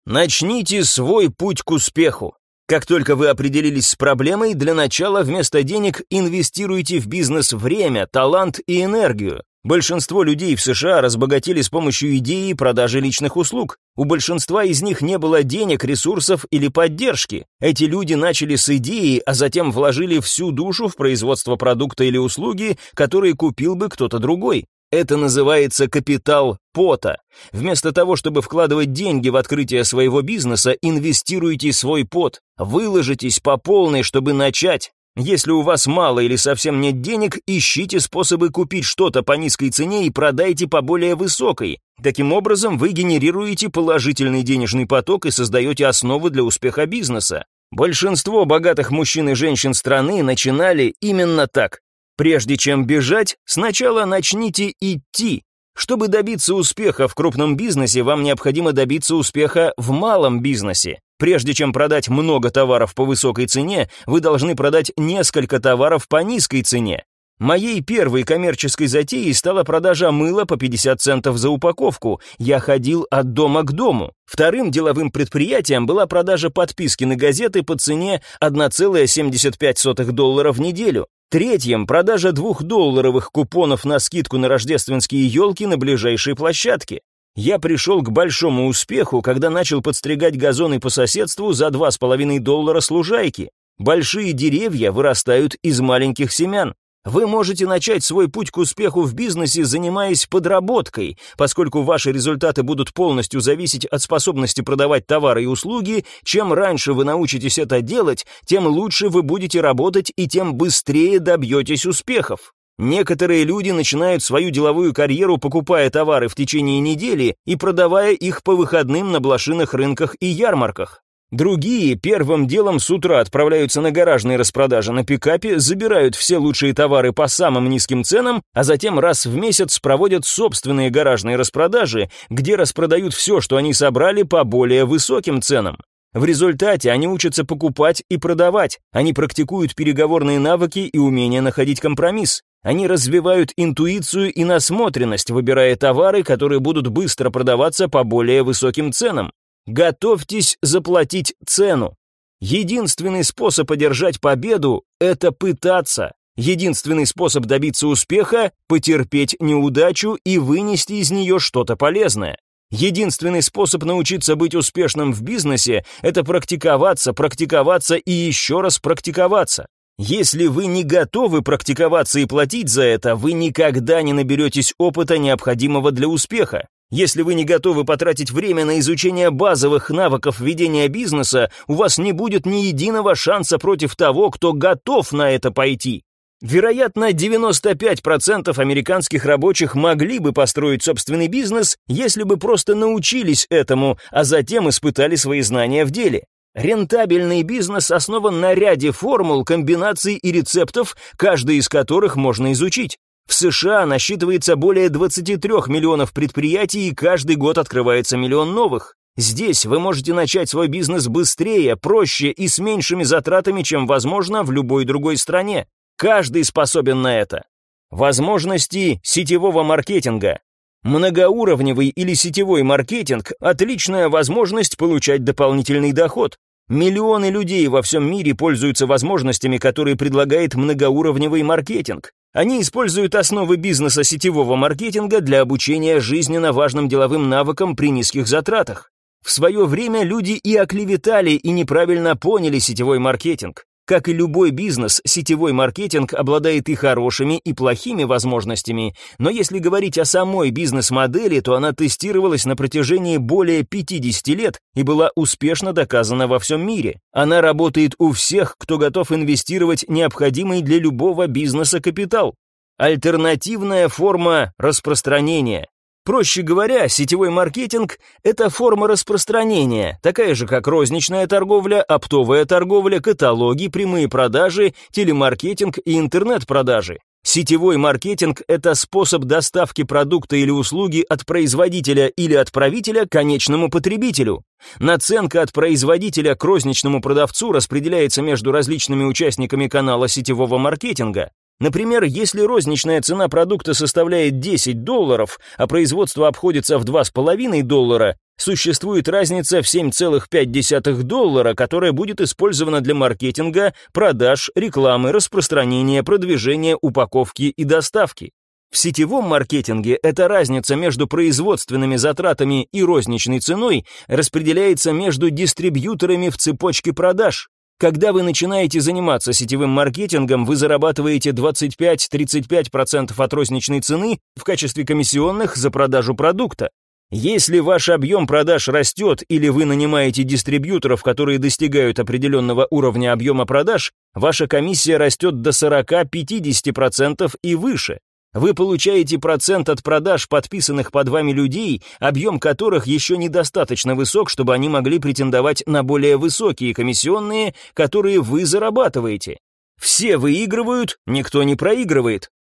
Начните свой путь к успеху. Как только вы определились с проблемой, для начала вместо денег инвестируйте в бизнес время, талант и энергию. Большинство людей в США разбогатели с помощью идеи продажи личных услуг. У большинства из них не было денег, ресурсов или поддержки. Эти люди начали с идеи, а затем вложили всю душу в производство продукта или услуги, которые купил бы кто-то другой. Это называется капитал пота. Вместо того, чтобы вкладывать деньги в открытие своего бизнеса, инвестируйте свой пот. Выложитесь по полной, чтобы начать. Если у вас мало или совсем нет денег, ищите способы купить что-то по низкой цене и продайте по более высокой. Таким образом, вы генерируете положительный денежный поток и создаете основы для успеха бизнеса. Большинство богатых мужчин и женщин страны начинали именно так. Прежде чем бежать, сначала начните идти. Чтобы добиться успеха в крупном бизнесе, вам необходимо добиться успеха в малом бизнесе. Прежде чем продать много товаров по высокой цене, вы должны продать несколько товаров по низкой цене. Моей первой коммерческой затеей стала продажа мыла по 50 центов за упаковку. Я ходил от дома к дому. Вторым деловым предприятием была продажа подписки на газеты по цене 1,75 доллара в неделю. Третьим – продажа двухдолларовых купонов на скидку на рождественские елки на ближайшей площадке. Я пришел к большому успеху, когда начал подстригать газоны по соседству за 2,5 доллара с лужайки. Большие деревья вырастают из маленьких семян. Вы можете начать свой путь к успеху в бизнесе, занимаясь подработкой, поскольку ваши результаты будут полностью зависеть от способности продавать товары и услуги. Чем раньше вы научитесь это делать, тем лучше вы будете работать и тем быстрее добьетесь успехов. Некоторые люди начинают свою деловую карьеру, покупая товары в течение недели и продавая их по выходным на блошиных рынках и ярмарках. Другие первым делом с утра отправляются на гаражные распродажи на пикапе, забирают все лучшие товары по самым низким ценам, а затем раз в месяц проводят собственные гаражные распродажи, где распродают все, что они собрали по более высоким ценам. В результате они учатся покупать и продавать, они практикуют переговорные навыки и умение находить компромисс. Они развивают интуицию и насмотренность, выбирая товары, которые будут быстро продаваться по более высоким ценам. Готовьтесь заплатить цену. Единственный способ одержать победу – это пытаться. Единственный способ добиться успеха – потерпеть неудачу и вынести из нее что-то полезное. Единственный способ научиться быть успешным в бизнесе – это практиковаться, практиковаться и еще раз практиковаться. Если вы не готовы практиковаться и платить за это, вы никогда не наберетесь опыта, необходимого для успеха. Если вы не готовы потратить время на изучение базовых навыков ведения бизнеса, у вас не будет ни единого шанса против того, кто готов на это пойти. Вероятно, 95% американских рабочих могли бы построить собственный бизнес, если бы просто научились этому, а затем испытали свои знания в деле. Рентабельный бизнес основан на ряде формул, комбинаций и рецептов, каждый из которых можно изучить. В США насчитывается более 23 миллионов предприятий, и каждый год открывается миллион новых. Здесь вы можете начать свой бизнес быстрее, проще и с меньшими затратами, чем возможно в любой другой стране. Каждый способен на это. Возможности сетевого маркетинга. Многоуровневый или сетевой маркетинг – отличная возможность получать дополнительный доход. Миллионы людей во всем мире пользуются возможностями, которые предлагает многоуровневый маркетинг. Они используют основы бизнеса сетевого маркетинга для обучения жизненно важным деловым навыкам при низких затратах. В свое время люди и оклеветали, и неправильно поняли сетевой маркетинг. Как и любой бизнес, сетевой маркетинг обладает и хорошими, и плохими возможностями, но если говорить о самой бизнес-модели, то она тестировалась на протяжении более 50 лет и была успешно доказана во всем мире. Она работает у всех, кто готов инвестировать необходимый для любого бизнеса капитал. Альтернативная форма распространения. Проще говоря, сетевой маркетинг – это форма распространения, такая же, как розничная торговля, оптовая торговля, каталоги, прямые продажи, телемаркетинг и интернет-продажи. Сетевой маркетинг – это способ доставки продукта или услуги от производителя или отправителя к конечному потребителю. Наценка от производителя к розничному продавцу распределяется между различными участниками канала сетевого маркетинга. Например, если розничная цена продукта составляет 10 долларов, а производство обходится в 2,5 доллара, существует разница в 7,5 доллара, которая будет использована для маркетинга, продаж, рекламы, распространения, продвижения, упаковки и доставки. В сетевом маркетинге эта разница между производственными затратами и розничной ценой распределяется между дистрибьюторами в цепочке продаж. Когда вы начинаете заниматься сетевым маркетингом, вы зарабатываете 25-35% от розничной цены в качестве комиссионных за продажу продукта. Если ваш объем продаж растет или вы нанимаете дистрибьюторов, которые достигают определенного уровня объема продаж, ваша комиссия растет до 40-50% и выше. Вы получаете процент от продаж подписанных под вами людей, объем которых еще недостаточно высок, чтобы они могли претендовать на более высокие комиссионные, которые вы зарабатываете. Все выигрывают, никто не проигрывает.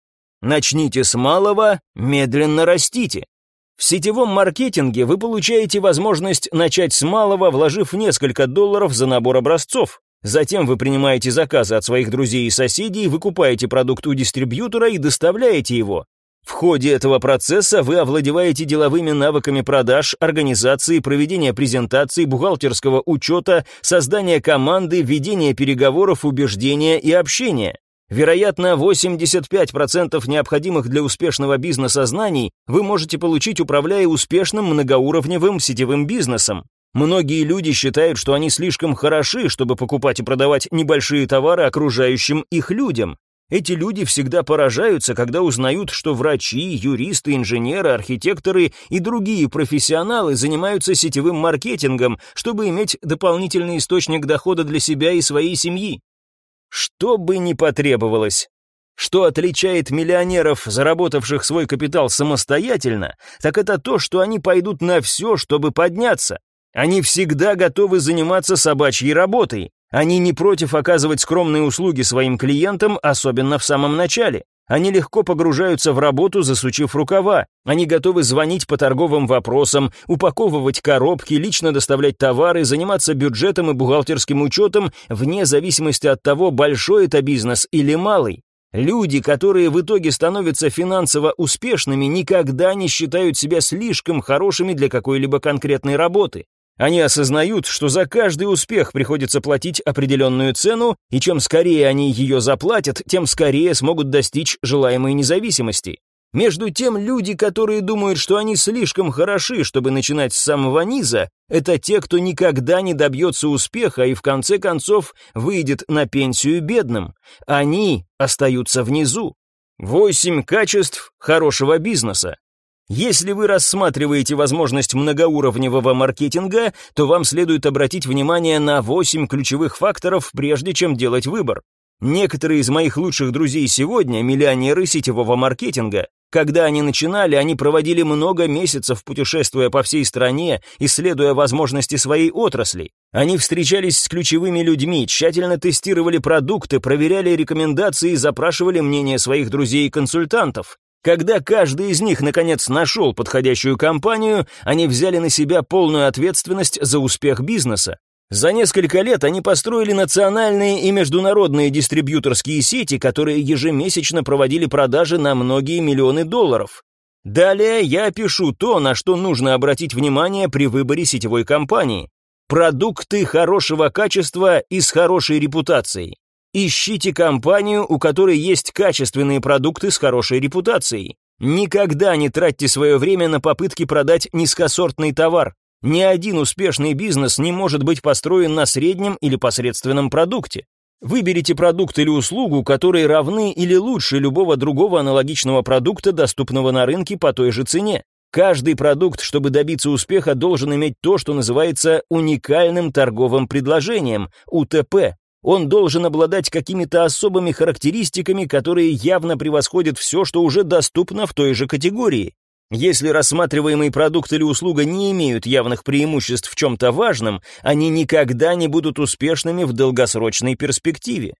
Начните с малого, медленно растите. В сетевом маркетинге вы получаете возможность начать с малого, вложив несколько долларов за набор образцов. Затем вы принимаете заказы от своих друзей и соседей, выкупаете продукт у дистрибьютора и доставляете его. В ходе этого процесса вы овладеваете деловыми навыками продаж, организации, проведения презентаций, бухгалтерского учета, создания команды, ведения переговоров, убеждения и общения. Вероятно, 85% необходимых для успешного бизнеса знаний вы можете получить, управляя успешным многоуровневым сетевым бизнесом. Многие люди считают, что они слишком хороши, чтобы покупать и продавать небольшие товары окружающим их людям. Эти люди всегда поражаются, когда узнают, что врачи, юристы, инженеры, архитекторы и другие профессионалы занимаются сетевым маркетингом, чтобы иметь дополнительный источник дохода для себя и своей семьи. Что бы ни потребовалось. Что отличает миллионеров, заработавших свой капитал самостоятельно, так это то, что они пойдут на все, чтобы подняться. Они всегда готовы заниматься собачьей работой. Они не против оказывать скромные услуги своим клиентам, особенно в самом начале. Они легко погружаются в работу, засучив рукава. Они готовы звонить по торговым вопросам, упаковывать коробки, лично доставлять товары, заниматься бюджетом и бухгалтерским учетом, вне зависимости от того, большой это бизнес или малый. Люди, которые в итоге становятся финансово успешными, никогда не считают себя слишком хорошими для какой-либо конкретной работы. Они осознают, что за каждый успех приходится платить определенную цену, и чем скорее они ее заплатят, тем скорее смогут достичь желаемой независимости. Между тем, люди, которые думают, что они слишком хороши, чтобы начинать с самого низа, это те, кто никогда не добьется успеха и в конце концов выйдет на пенсию бедным. Они остаются внизу. Восемь качеств хорошего бизнеса. Если вы рассматриваете возможность многоуровневого маркетинга, то вам следует обратить внимание на 8 ключевых факторов, прежде чем делать выбор. Некоторые из моих лучших друзей сегодня – миллионеры сетевого маркетинга. Когда они начинали, они проводили много месяцев, путешествуя по всей стране, исследуя возможности своей отрасли. Они встречались с ключевыми людьми, тщательно тестировали продукты, проверяли рекомендации, запрашивали мнение своих друзей и консультантов. Когда каждый из них, наконец, нашел подходящую компанию, они взяли на себя полную ответственность за успех бизнеса. За несколько лет они построили национальные и международные дистрибьюторские сети, которые ежемесячно проводили продажи на многие миллионы долларов. Далее я опишу то, на что нужно обратить внимание при выборе сетевой компании. Продукты хорошего качества и с хорошей репутацией. Ищите компанию, у которой есть качественные продукты с хорошей репутацией. Никогда не тратьте свое время на попытки продать низкосортный товар. Ни один успешный бизнес не может быть построен на среднем или посредственном продукте. Выберите продукт или услугу, которые равны или лучше любого другого аналогичного продукта, доступного на рынке по той же цене. Каждый продукт, чтобы добиться успеха, должен иметь то, что называется уникальным торговым предложением, УТП. Он должен обладать какими-то особыми характеристиками, которые явно превосходят все, что уже доступно в той же категории. Если рассматриваемый продукт или услуга не имеют явных преимуществ в чем-то важном, они никогда не будут успешными в долгосрочной перспективе.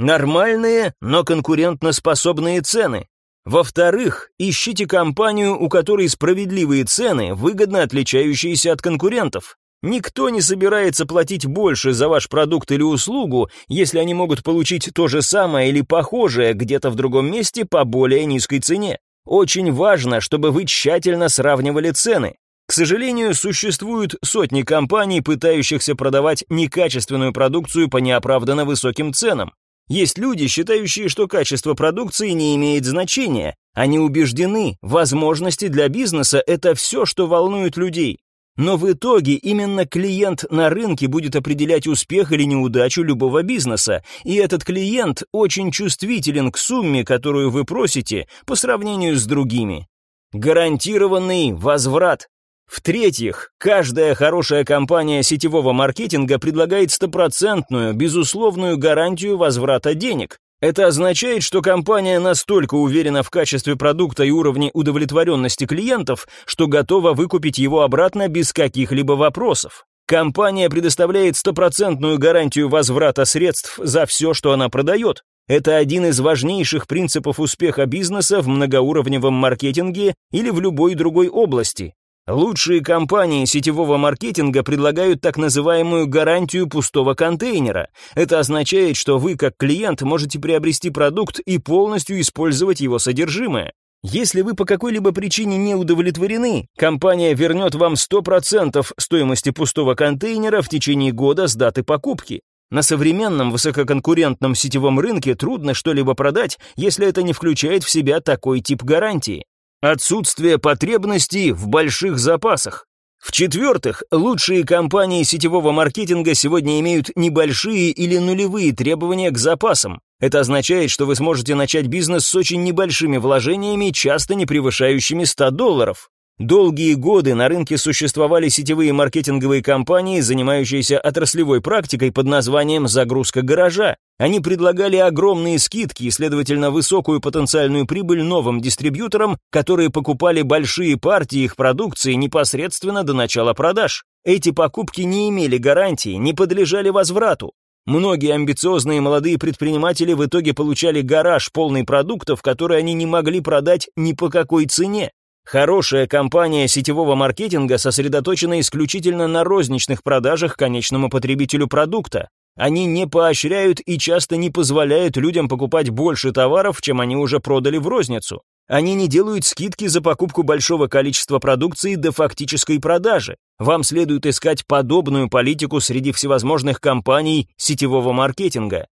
Нормальные, но конкурентноспособные цены. Во-вторых, ищите компанию, у которой справедливые цены, выгодно отличающиеся от конкурентов. Никто не собирается платить больше за ваш продукт или услугу, если они могут получить то же самое или похожее где-то в другом месте по более низкой цене. Очень важно, чтобы вы тщательно сравнивали цены. К сожалению, существуют сотни компаний, пытающихся продавать некачественную продукцию по неоправданно высоким ценам. Есть люди, считающие, что качество продукции не имеет значения. Они убеждены, возможности для бизнеса – это все, что волнует людей. Но в итоге именно клиент на рынке будет определять успех или неудачу любого бизнеса, и этот клиент очень чувствителен к сумме, которую вы просите, по сравнению с другими. Гарантированный возврат. В-третьих, каждая хорошая компания сетевого маркетинга предлагает стопроцентную, безусловную гарантию возврата денег. Это означает, что компания настолько уверена в качестве продукта и уровне удовлетворенности клиентов, что готова выкупить его обратно без каких-либо вопросов. Компания предоставляет стопроцентную гарантию возврата средств за все, что она продает. Это один из важнейших принципов успеха бизнеса в многоуровневом маркетинге или в любой другой области. Лучшие компании сетевого маркетинга предлагают так называемую гарантию пустого контейнера. Это означает, что вы как клиент можете приобрести продукт и полностью использовать его содержимое. Если вы по какой-либо причине не удовлетворены, компания вернет вам 100% стоимости пустого контейнера в течение года с даты покупки. На современном высококонкурентном сетевом рынке трудно что-либо продать, если это не включает в себя такой тип гарантии. Отсутствие потребностей в больших запасах. В-четвертых, лучшие компании сетевого маркетинга сегодня имеют небольшие или нулевые требования к запасам. Это означает, что вы сможете начать бизнес с очень небольшими вложениями, часто не превышающими 100 долларов. Долгие годы на рынке существовали сетевые маркетинговые компании, занимающиеся отраслевой практикой под названием «загрузка гаража». Они предлагали огромные скидки и, следовательно, высокую потенциальную прибыль новым дистрибьюторам, которые покупали большие партии их продукции непосредственно до начала продаж. Эти покупки не имели гарантии, не подлежали возврату. Многие амбициозные молодые предприниматели в итоге получали гараж полный продуктов, которые они не могли продать ни по какой цене. Хорошая компания сетевого маркетинга сосредоточена исключительно на розничных продажах конечному потребителю продукта. Они не поощряют и часто не позволяют людям покупать больше товаров, чем они уже продали в розницу. Они не делают скидки за покупку большого количества продукции до фактической продажи. Вам следует искать подобную политику среди всевозможных компаний сетевого маркетинга.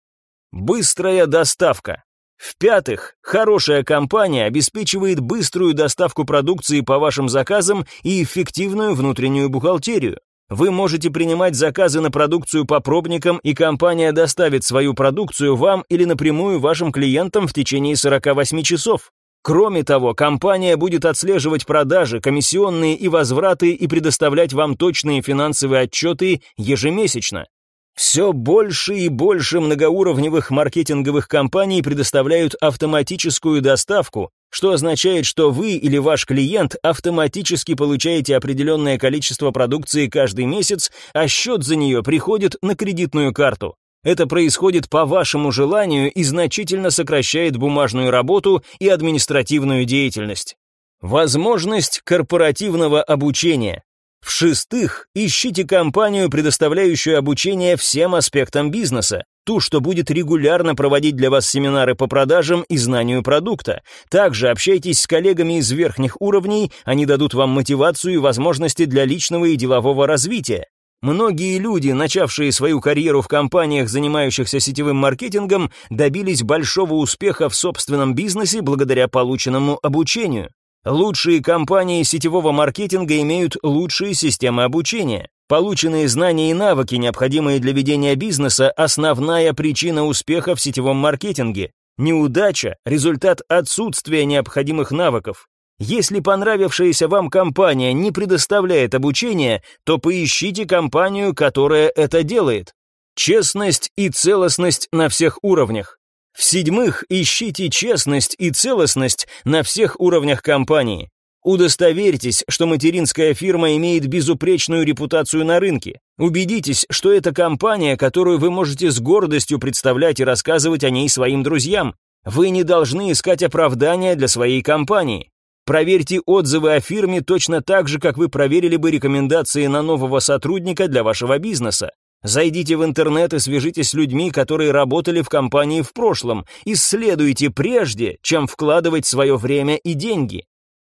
Быстрая доставка. В-пятых, хорошая компания обеспечивает быструю доставку продукции по вашим заказам и эффективную внутреннюю бухгалтерию. Вы можете принимать заказы на продукцию по пробникам, и компания доставит свою продукцию вам или напрямую вашим клиентам в течение 48 часов. Кроме того, компания будет отслеживать продажи, комиссионные и возвраты и предоставлять вам точные финансовые отчеты ежемесячно. Все больше и больше многоуровневых маркетинговых компаний предоставляют автоматическую доставку, что означает, что вы или ваш клиент автоматически получаете определенное количество продукции каждый месяц, а счет за нее приходит на кредитную карту. Это происходит по вашему желанию и значительно сокращает бумажную работу и административную деятельность. Возможность корпоративного обучения. В-шестых, ищите компанию, предоставляющую обучение всем аспектам бизнеса, ту, что будет регулярно проводить для вас семинары по продажам и знанию продукта. Также общайтесь с коллегами из верхних уровней, они дадут вам мотивацию и возможности для личного и делового развития. Многие люди, начавшие свою карьеру в компаниях, занимающихся сетевым маркетингом, добились большого успеха в собственном бизнесе благодаря полученному обучению. Лучшие компании сетевого маркетинга имеют лучшие системы обучения. Полученные знания и навыки, необходимые для ведения бизнеса, основная причина успеха в сетевом маркетинге. Неудача – результат отсутствия необходимых навыков. Если понравившаяся вам компания не предоставляет обучения, то поищите компанию, которая это делает. Честность и целостность на всех уровнях. В-седьмых, ищите честность и целостность на всех уровнях компании. Удостоверьтесь, что материнская фирма имеет безупречную репутацию на рынке. Убедитесь, что это компания, которую вы можете с гордостью представлять и рассказывать о ней своим друзьям. Вы не должны искать оправдания для своей компании. Проверьте отзывы о фирме точно так же, как вы проверили бы рекомендации на нового сотрудника для вашего бизнеса. Зайдите в интернет и свяжитесь с людьми, которые работали в компании в прошлом. Исследуйте прежде, чем вкладывать свое время и деньги.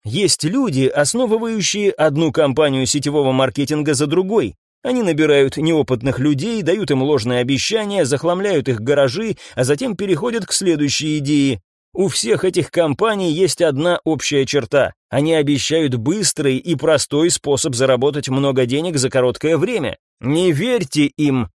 Есть люди, основывающие одну компанию сетевого маркетинга за другой. Они набирают неопытных людей, дают им ложные обещания, захламляют их гаражи, а затем переходят к следующей идее. У всех этих компаний есть одна общая черта. Они обещают быстрый и простой способ заработать много денег за короткое время. Не верьте им.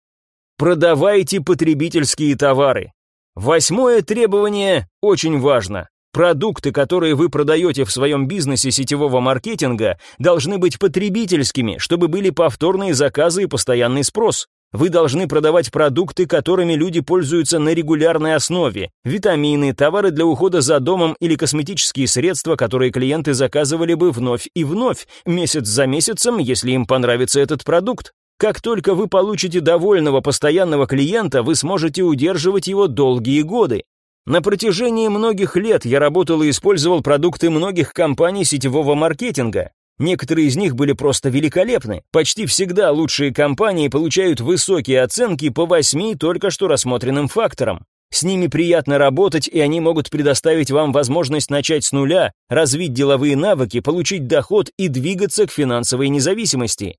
Продавайте потребительские товары. Восьмое требование очень важно. Продукты, которые вы продаете в своем бизнесе сетевого маркетинга, должны быть потребительскими, чтобы были повторные заказы и постоянный спрос. Вы должны продавать продукты, которыми люди пользуются на регулярной основе. Витамины, товары для ухода за домом или косметические средства, которые клиенты заказывали бы вновь и вновь, месяц за месяцем, если им понравится этот продукт. Как только вы получите довольного постоянного клиента, вы сможете удерживать его долгие годы. На протяжении многих лет я работал и использовал продукты многих компаний сетевого маркетинга. Некоторые из них были просто великолепны. Почти всегда лучшие компании получают высокие оценки по восьми только что рассмотренным факторам. С ними приятно работать, и они могут предоставить вам возможность начать с нуля, развить деловые навыки, получить доход и двигаться к финансовой независимости.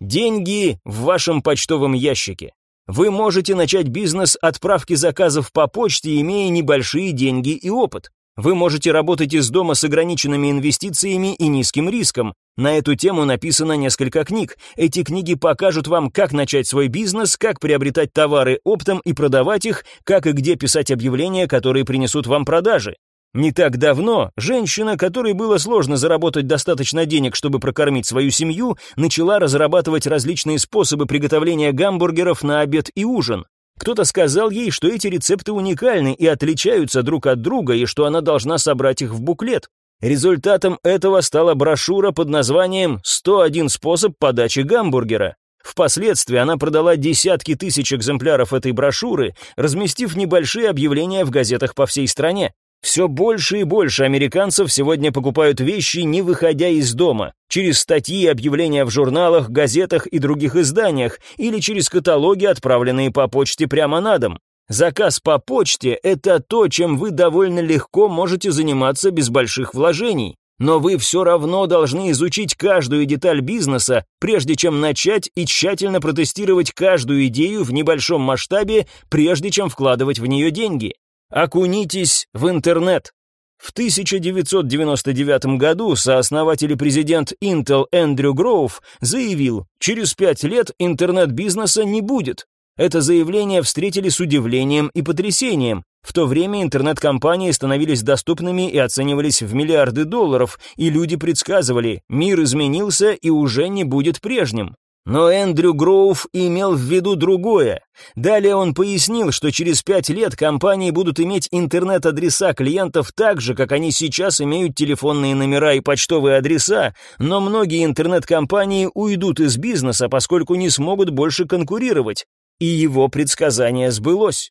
Деньги в вашем почтовом ящике. Вы можете начать бизнес отправки заказов по почте, имея небольшие деньги и опыт. Вы можете работать из дома с ограниченными инвестициями и низким риском. На эту тему написано несколько книг. Эти книги покажут вам, как начать свой бизнес, как приобретать товары оптом и продавать их, как и где писать объявления, которые принесут вам продажи. Не так давно женщина, которой было сложно заработать достаточно денег, чтобы прокормить свою семью, начала разрабатывать различные способы приготовления гамбургеров на обед и ужин. Кто-то сказал ей, что эти рецепты уникальны и отличаются друг от друга, и что она должна собрать их в буклет. Результатом этого стала брошюра под названием «101 способ подачи гамбургера». Впоследствии она продала десятки тысяч экземпляров этой брошюры, разместив небольшие объявления в газетах по всей стране. Все больше и больше американцев сегодня покупают вещи, не выходя из дома, через статьи и объявления в журналах, газетах и других изданиях, или через каталоги, отправленные по почте прямо на дом. Заказ по почте – это то, чем вы довольно легко можете заниматься без больших вложений. Но вы все равно должны изучить каждую деталь бизнеса, прежде чем начать и тщательно протестировать каждую идею в небольшом масштабе, прежде чем вкладывать в нее деньги. Окунитесь в интернет. В 1999 году сооснователь и президент Intel Эндрю Гроув заявил, через пять лет интернет-бизнеса не будет. Это заявление встретили с удивлением и потрясением. В то время интернет-компании становились доступными и оценивались в миллиарды долларов, и люди предсказывали, мир изменился и уже не будет прежним. Но Эндрю Гроув имел в виду другое. Далее он пояснил, что через пять лет компании будут иметь интернет-адреса клиентов так же, как они сейчас имеют телефонные номера и почтовые адреса, но многие интернет-компании уйдут из бизнеса, поскольку не смогут больше конкурировать. И его предсказание сбылось.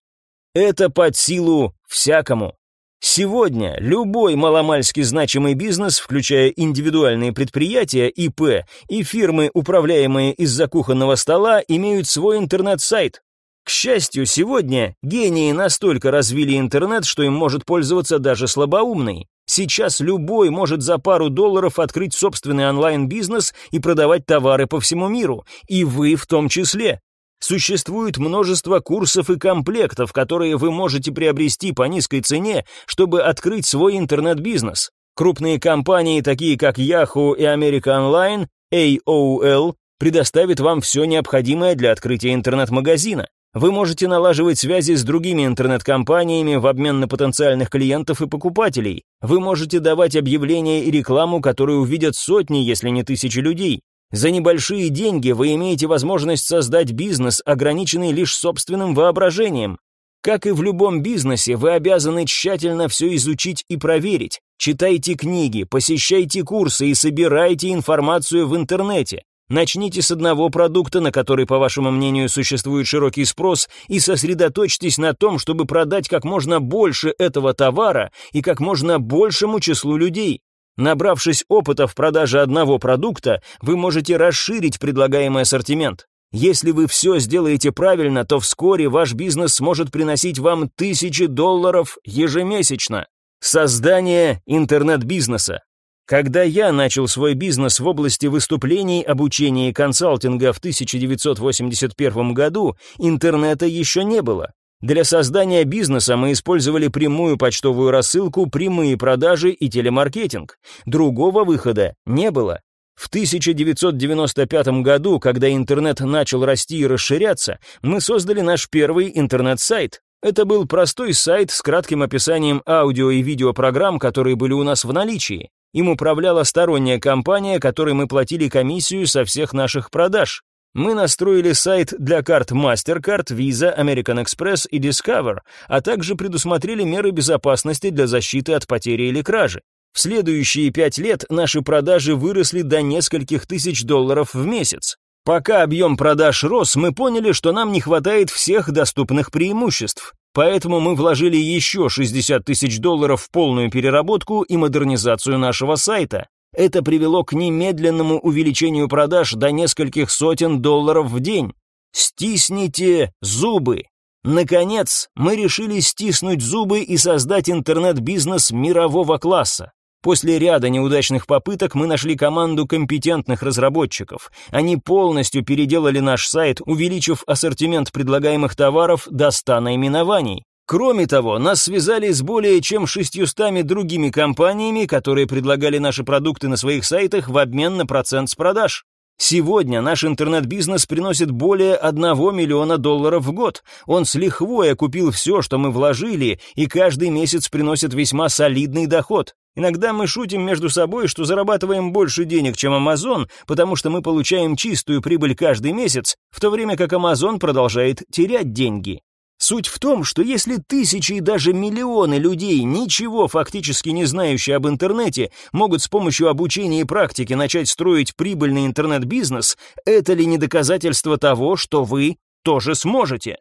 Это под силу всякому. Сегодня любой маломальски значимый бизнес, включая индивидуальные предприятия, ИП, и фирмы, управляемые из-за кухонного стола, имеют свой интернет-сайт. К счастью, сегодня гении настолько развили интернет, что им может пользоваться даже слабоумный. Сейчас любой может за пару долларов открыть собственный онлайн-бизнес и продавать товары по всему миру, и вы в том числе. Существует множество курсов и комплектов, которые вы можете приобрести по низкой цене, чтобы открыть свой интернет-бизнес. Крупные компании, такие как Yahoo и America Online, AOL, предоставят вам все необходимое для открытия интернет-магазина. Вы можете налаживать связи с другими интернет-компаниями в обмен на потенциальных клиентов и покупателей. Вы можете давать объявления и рекламу, которые увидят сотни, если не тысячи людей. За небольшие деньги вы имеете возможность создать бизнес, ограниченный лишь собственным воображением. Как и в любом бизнесе, вы обязаны тщательно все изучить и проверить. Читайте книги, посещайте курсы и собирайте информацию в интернете. Начните с одного продукта, на который, по вашему мнению, существует широкий спрос, и сосредоточьтесь на том, чтобы продать как можно больше этого товара и как можно большему числу людей. Набравшись опыта в продаже одного продукта, вы можете расширить предлагаемый ассортимент. Если вы все сделаете правильно, то вскоре ваш бизнес сможет приносить вам тысячи долларов ежемесячно. Создание интернет-бизнеса. Когда я начал свой бизнес в области выступлений, обучения и консалтинга в 1981 году, интернета еще не было. Для создания бизнеса мы использовали прямую почтовую рассылку, прямые продажи и телемаркетинг. Другого выхода не было. В 1995 году, когда интернет начал расти и расширяться, мы создали наш первый интернет-сайт. Это был простой сайт с кратким описанием аудио и видеопрограмм, которые были у нас в наличии. Им управляла сторонняя компания, которой мы платили комиссию со всех наших продаж. Мы настроили сайт для карт MasterCard, Visa, American Express и Discover, а также предусмотрели меры безопасности для защиты от потери или кражи. В следующие пять лет наши продажи выросли до нескольких тысяч долларов в месяц. Пока объем продаж рос, мы поняли, что нам не хватает всех доступных преимуществ. поэтому мы вложили еще 60 тысяч долларов в полную переработку и модернизацию нашего сайта. Это привело к немедленному увеличению продаж до нескольких сотен долларов в день. Стисните зубы. Наконец, мы решили стиснуть зубы и создать интернет-бизнес мирового класса. После ряда неудачных попыток мы нашли команду компетентных разработчиков. Они полностью переделали наш сайт, увеличив ассортимент предлагаемых товаров до 100 наименований. Кроме того, нас связали с более чем 600 другими компаниями, которые предлагали наши продукты на своих сайтах в обмен на процент с продаж. Сегодня наш интернет-бизнес приносит более 1 миллиона долларов в год. Он с лихвой окупил все, что мы вложили, и каждый месяц приносит весьма солидный доход. Иногда мы шутим между собой, что зарабатываем больше денег, чем Amazon, потому что мы получаем чистую прибыль каждый месяц, в то время как Amazon продолжает терять деньги. Суть в том, что если тысячи и даже миллионы людей, ничего фактически не знающие об интернете, могут с помощью обучения и практики начать строить прибыльный интернет-бизнес, это ли не доказательство того, что вы тоже сможете?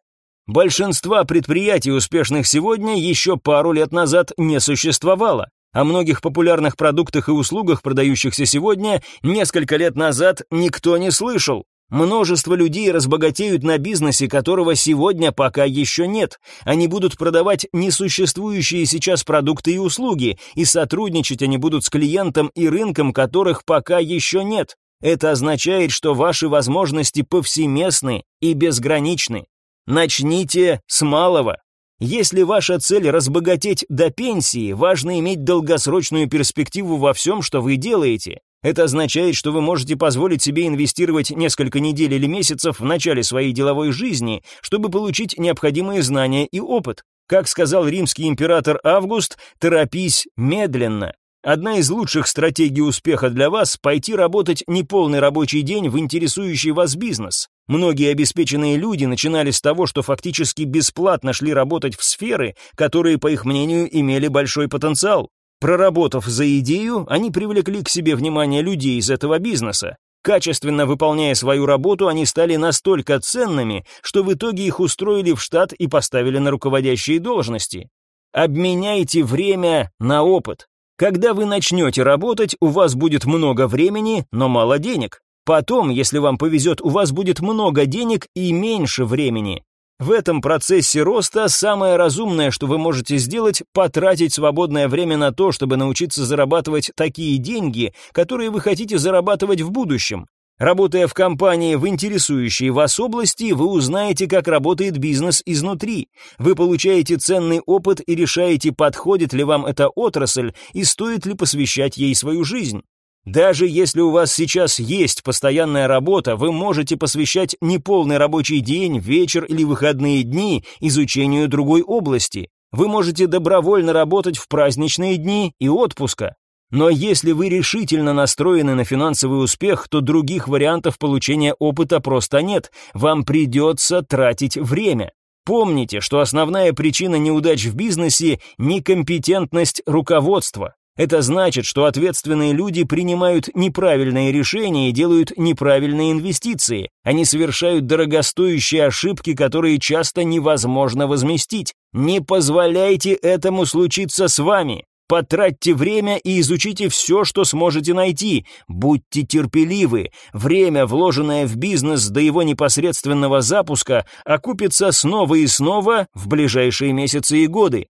Большинства предприятий успешных сегодня еще пару лет назад не существовало. О многих популярных продуктах и услугах, продающихся сегодня, несколько лет назад никто не слышал. Множество людей разбогатеют на бизнесе, которого сегодня пока еще нет. Они будут продавать несуществующие сейчас продукты и услуги, и сотрудничать они будут с клиентом и рынком, которых пока еще нет. Это означает, что ваши возможности повсеместны и безграничны. Начните с малого. Если ваша цель разбогатеть до пенсии, важно иметь долгосрочную перспективу во всем, что вы делаете. Это означает, что вы можете позволить себе инвестировать несколько недель или месяцев в начале своей деловой жизни, чтобы получить необходимые знания и опыт. Как сказал римский император Август, торопись медленно. Одна из лучших стратегий успеха для вас – пойти работать неполный рабочий день в интересующий вас бизнес. Многие обеспеченные люди начинали с того, что фактически бесплатно шли работать в сферы, которые, по их мнению, имели большой потенциал. Проработав за идею, они привлекли к себе внимание людей из этого бизнеса. Качественно выполняя свою работу, они стали настолько ценными, что в итоге их устроили в штат и поставили на руководящие должности. Обменяйте время на опыт. Когда вы начнете работать, у вас будет много времени, но мало денег. Потом, если вам повезет, у вас будет много денег и меньше времени. В этом процессе роста самое разумное, что вы можете сделать, потратить свободное время на то, чтобы научиться зарабатывать такие деньги, которые вы хотите зарабатывать в будущем. Работая в компании в интересующей вас области, вы узнаете, как работает бизнес изнутри. Вы получаете ценный опыт и решаете, подходит ли вам эта отрасль и стоит ли посвящать ей свою жизнь. Даже если у вас сейчас есть постоянная работа, вы можете посвящать неполный рабочий день, вечер или выходные дни изучению другой области. Вы можете добровольно работать в праздничные дни и отпуска. Но если вы решительно настроены на финансовый успех, то других вариантов получения опыта просто нет. Вам придется тратить время. Помните, что основная причина неудач в бизнесе – некомпетентность руководства. Это значит, что ответственные люди принимают неправильные решения и делают неправильные инвестиции. Они совершают дорогостоящие ошибки, которые часто невозможно возместить. Не позволяйте этому случиться с вами. Потратьте время и изучите все, что сможете найти. Будьте терпеливы. Время, вложенное в бизнес до его непосредственного запуска, окупится снова и снова в ближайшие месяцы и годы.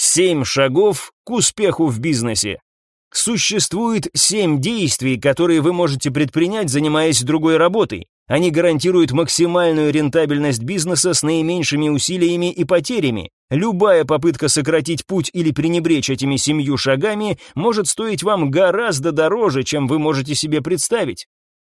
Семь шагов к успеху в бизнесе. Существует семь действий, которые вы можете предпринять, занимаясь другой работой. Они гарантируют максимальную рентабельность бизнеса с наименьшими усилиями и потерями. Любая попытка сократить путь или пренебречь этими семью шагами может стоить вам гораздо дороже, чем вы можете себе представить.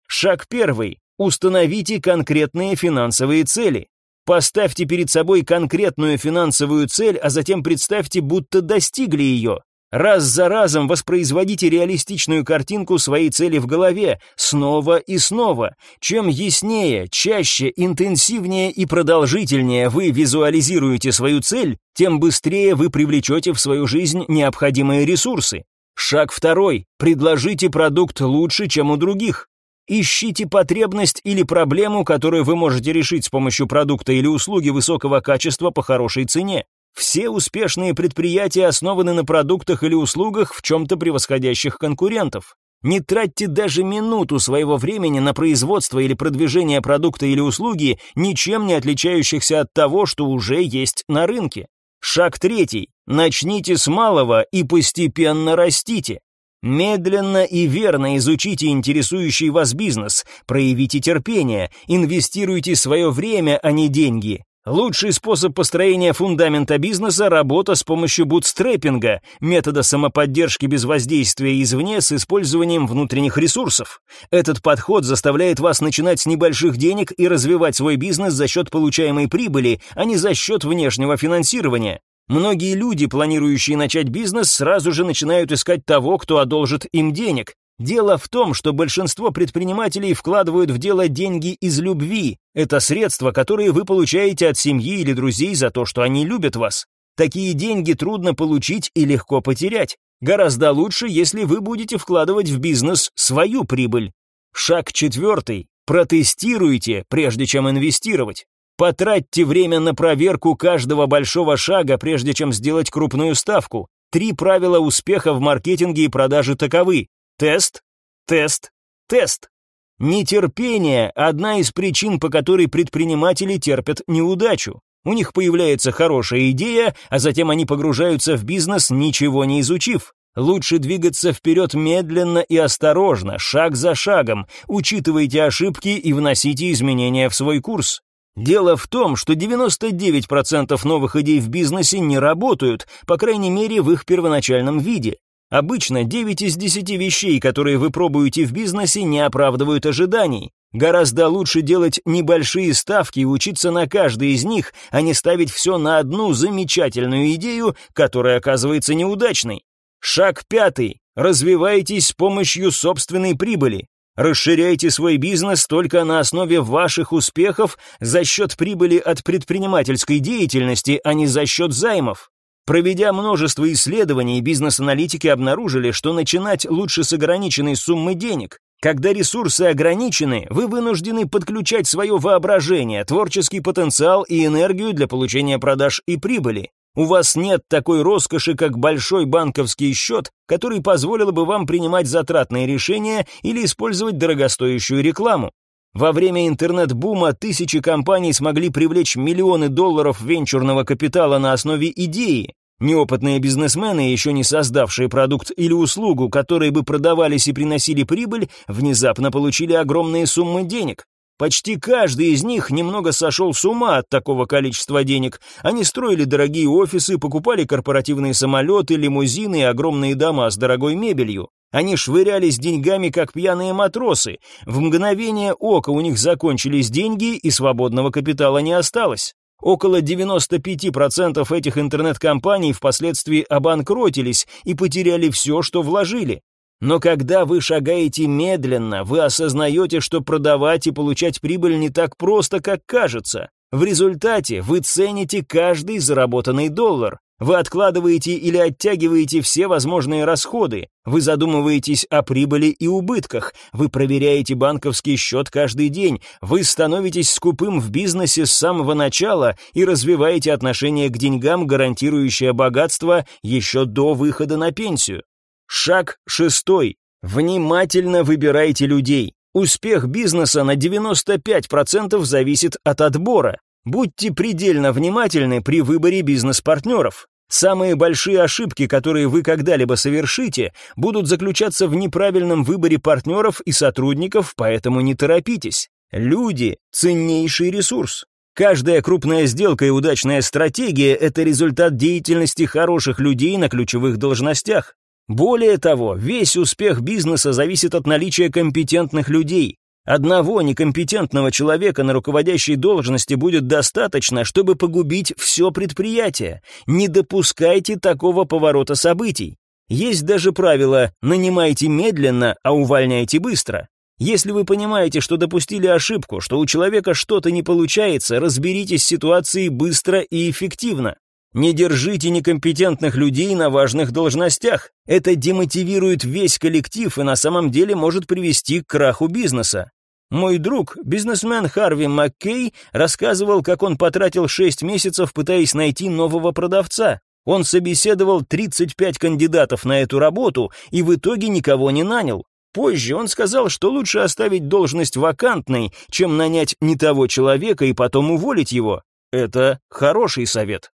Шаг первый. Установите конкретные финансовые цели. Поставьте перед собой конкретную финансовую цель, а затем представьте, будто достигли ее. Раз за разом воспроизводите реалистичную картинку своей цели в голове, снова и снова. Чем яснее, чаще, интенсивнее и продолжительнее вы визуализируете свою цель, тем быстрее вы привлечете в свою жизнь необходимые ресурсы. Шаг второй. Предложите продукт лучше, чем у других. Ищите потребность или проблему, которую вы можете решить с помощью продукта или услуги высокого качества по хорошей цене. Все успешные предприятия основаны на продуктах или услугах в чем-то превосходящих конкурентов. Не тратьте даже минуту своего времени на производство или продвижение продукта или услуги, ничем не отличающихся от того, что уже есть на рынке. Шаг третий. Начните с малого и постепенно растите. Медленно и верно изучите интересующий вас бизнес, проявите терпение, инвестируйте свое время, а не деньги. Лучший способ построения фундамента бизнеса – работа с помощью бутстрепинга, метода самоподдержки без воздействия извне с использованием внутренних ресурсов. Этот подход заставляет вас начинать с небольших денег и развивать свой бизнес за счет получаемой прибыли, а не за счет внешнего финансирования. Многие люди, планирующие начать бизнес, сразу же начинают искать того, кто одолжит им денег. Дело в том, что большинство предпринимателей вкладывают в дело деньги из любви. Это средства, которые вы получаете от семьи или друзей за то, что они любят вас. Такие деньги трудно получить и легко потерять. Гораздо лучше, если вы будете вкладывать в бизнес свою прибыль. Шаг четвертый. Протестируйте, прежде чем инвестировать. Потратьте время на проверку каждого большого шага, прежде чем сделать крупную ставку. Три правила успеха в маркетинге и продаже таковы. Тест, тест, тест. Нетерпение – одна из причин, по которой предприниматели терпят неудачу. У них появляется хорошая идея, а затем они погружаются в бизнес, ничего не изучив. Лучше двигаться вперед медленно и осторожно, шаг за шагом, учитывайте ошибки и вносите изменения в свой курс. Дело в том, что 99% новых идей в бизнесе не работают, по крайней мере в их первоначальном виде. Обычно 9 из 10 вещей, которые вы пробуете в бизнесе, не оправдывают ожиданий. Гораздо лучше делать небольшие ставки и учиться на каждой из них, а не ставить все на одну замечательную идею, которая оказывается неудачной. Шаг пятый. Развивайтесь с помощью собственной прибыли. Расширяйте свой бизнес только на основе ваших успехов за счет прибыли от предпринимательской деятельности, а не за счет займов. Проведя множество исследований, бизнес-аналитики обнаружили, что начинать лучше с ограниченной суммы денег. Когда ресурсы ограничены, вы вынуждены подключать свое воображение, творческий потенциал и энергию для получения продаж и прибыли. У вас нет такой роскоши, как большой банковский счет, который позволил бы вам принимать затратные решения или использовать дорогостоящую рекламу. Во время интернет-бума тысячи компаний смогли привлечь миллионы долларов венчурного капитала на основе идеи. Неопытные бизнесмены, еще не создавшие продукт или услугу, которые бы продавались и приносили прибыль, внезапно получили огромные суммы денег. Почти каждый из них немного сошел с ума от такого количества денег. Они строили дорогие офисы, покупали корпоративные самолеты, лимузины и огромные дома с дорогой мебелью. Они швырялись деньгами, как пьяные матросы. В мгновение ока у них закончились деньги, и свободного капитала не осталось. Около 95% этих интернет-компаний впоследствии обанкротились и потеряли все, что вложили. Но когда вы шагаете медленно, вы осознаете, что продавать и получать прибыль не так просто, как кажется. В результате вы цените каждый заработанный доллар. Вы откладываете или оттягиваете все возможные расходы. Вы задумываетесь о прибыли и убытках. Вы проверяете банковский счет каждый день. Вы становитесь скупым в бизнесе с самого начала и развиваете отношение к деньгам, гарантирующее богатство еще до выхода на пенсию. Шаг шестой. Внимательно выбирайте людей. Успех бизнеса на 95% зависит от отбора. Будьте предельно внимательны при выборе бизнес-партнеров. Самые большие ошибки, которые вы когда-либо совершите, будут заключаться в неправильном выборе партнеров и сотрудников, поэтому не торопитесь. Люди – ценнейший ресурс. Каждая крупная сделка и удачная стратегия – это результат деятельности хороших людей на ключевых должностях. Более того, весь успех бизнеса зависит от наличия компетентных людей. Одного некомпетентного человека на руководящей должности будет достаточно, чтобы погубить все предприятие. Не допускайте такого поворота событий. Есть даже правило «нанимайте медленно, а увольняйте быстро». Если вы понимаете, что допустили ошибку, что у человека что-то не получается, разберитесь с ситуацией быстро и эффективно. Не держите некомпетентных людей на важных должностях. Это демотивирует весь коллектив и на самом деле может привести к краху бизнеса. Мой друг, бизнесмен Харви Маккей, рассказывал, как он потратил 6 месяцев, пытаясь найти нового продавца. Он собеседовал 35 кандидатов на эту работу и в итоге никого не нанял. Позже он сказал, что лучше оставить должность вакантной, чем нанять не того человека и потом уволить его. Это хороший совет.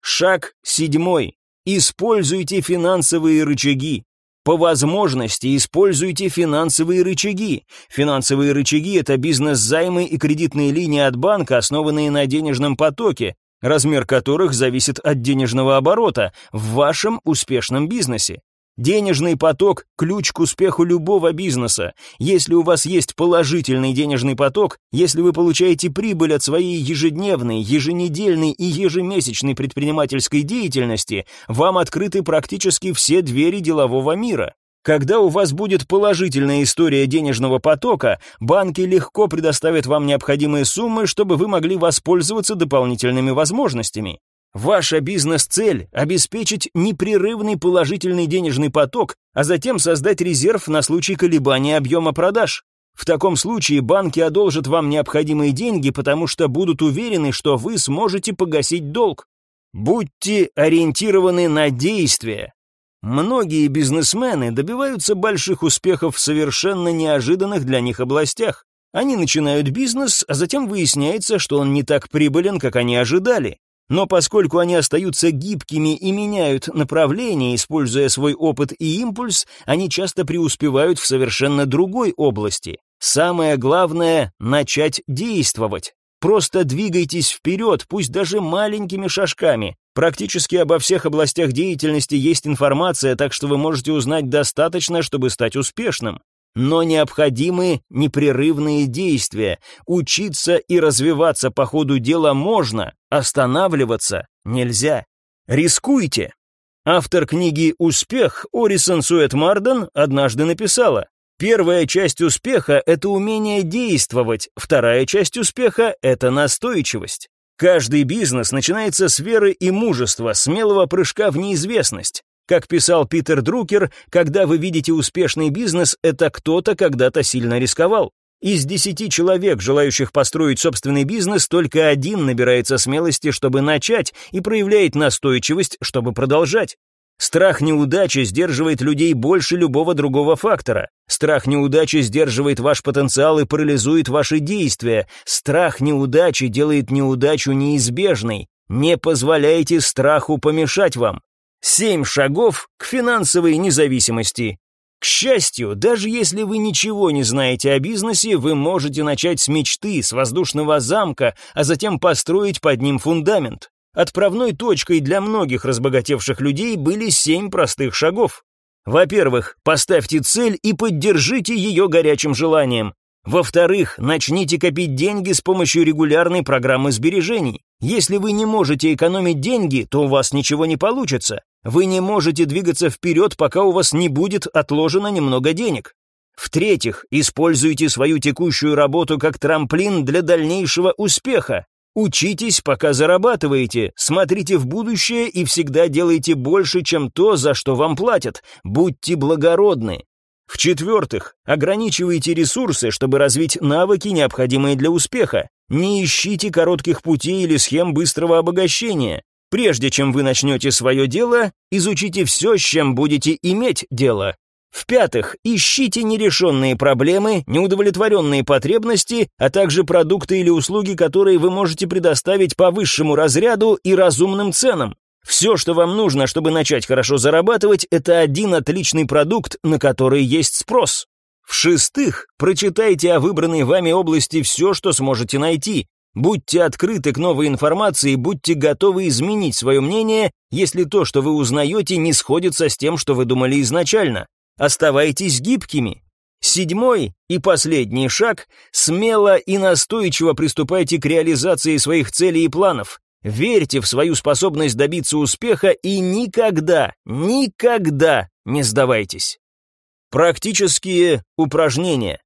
Шаг седьмой. Используйте финансовые рычаги. По возможности используйте финансовые рычаги. Финансовые рычаги – это бизнес-займы и кредитные линии от банка, основанные на денежном потоке, размер которых зависит от денежного оборота в вашем успешном бизнесе. Денежный поток – ключ к успеху любого бизнеса. Если у вас есть положительный денежный поток, если вы получаете прибыль от своей ежедневной, еженедельной и ежемесячной предпринимательской деятельности, вам открыты практически все двери делового мира. Когда у вас будет положительная история денежного потока, банки легко предоставят вам необходимые суммы, чтобы вы могли воспользоваться дополнительными возможностями. Ваша бизнес-цель – обеспечить непрерывный положительный денежный поток, а затем создать резерв на случай колебания объема продаж. В таком случае банки одолжат вам необходимые деньги, потому что будут уверены, что вы сможете погасить долг. Будьте ориентированы на действия. Многие бизнесмены добиваются больших успехов в совершенно неожиданных для них областях. Они начинают бизнес, а затем выясняется, что он не так прибылен, как они ожидали. Но поскольку они остаются гибкими и меняют направление, используя свой опыт и импульс, они часто преуспевают в совершенно другой области. Самое главное — начать действовать. Просто двигайтесь вперед, пусть даже маленькими шажками. Практически обо всех областях деятельности есть информация, так что вы можете узнать достаточно, чтобы стать успешным но необходимы непрерывные действия. Учиться и развиваться по ходу дела можно, останавливаться нельзя. Рискуйте. Автор книги «Успех» Орисон Суэт Марден однажды написала, Первая часть успеха – это умение действовать, вторая часть успеха – это настойчивость. Каждый бизнес начинается с веры и мужества, смелого прыжка в неизвестность. Как писал Питер Друкер, когда вы видите успешный бизнес, это кто-то когда-то сильно рисковал. Из десяти человек, желающих построить собственный бизнес, только один набирается смелости, чтобы начать, и проявляет настойчивость, чтобы продолжать. Страх неудачи сдерживает людей больше любого другого фактора. Страх неудачи сдерживает ваш потенциал и парализует ваши действия. Страх неудачи делает неудачу неизбежной. Не позволяйте страху помешать вам. Семь шагов к финансовой независимости. К счастью, даже если вы ничего не знаете о бизнесе, вы можете начать с мечты, с воздушного замка, а затем построить под ним фундамент. Отправной точкой для многих разбогатевших людей были семь простых шагов. Во-первых, поставьте цель и поддержите ее горячим желанием. Во-вторых, начните копить деньги с помощью регулярной программы сбережений. Если вы не можете экономить деньги, то у вас ничего не получится. Вы не можете двигаться вперед, пока у вас не будет отложено немного денег. В-третьих, используйте свою текущую работу как трамплин для дальнейшего успеха. Учитесь, пока зарабатываете, смотрите в будущее и всегда делайте больше, чем то, за что вам платят. Будьте благородны. В-четвертых, ограничивайте ресурсы, чтобы развить навыки, необходимые для успеха. Не ищите коротких путей или схем быстрого обогащения. Прежде чем вы начнете свое дело, изучите все, с чем будете иметь дело. В-пятых, ищите нерешенные проблемы, неудовлетворенные потребности, а также продукты или услуги, которые вы можете предоставить по высшему разряду и разумным ценам. Все, что вам нужно, чтобы начать хорошо зарабатывать, это один отличный продукт, на который есть спрос. В-шестых, прочитайте о выбранной вами области все, что сможете найти. Будьте открыты к новой информации, будьте готовы изменить свое мнение, если то, что вы узнаете, не сходится с тем, что вы думали изначально. Оставайтесь гибкими. Седьмой и последний шаг – смело и настойчиво приступайте к реализации своих целей и планов. Верьте в свою способность добиться успеха и никогда, никогда не сдавайтесь. Практические упражнения.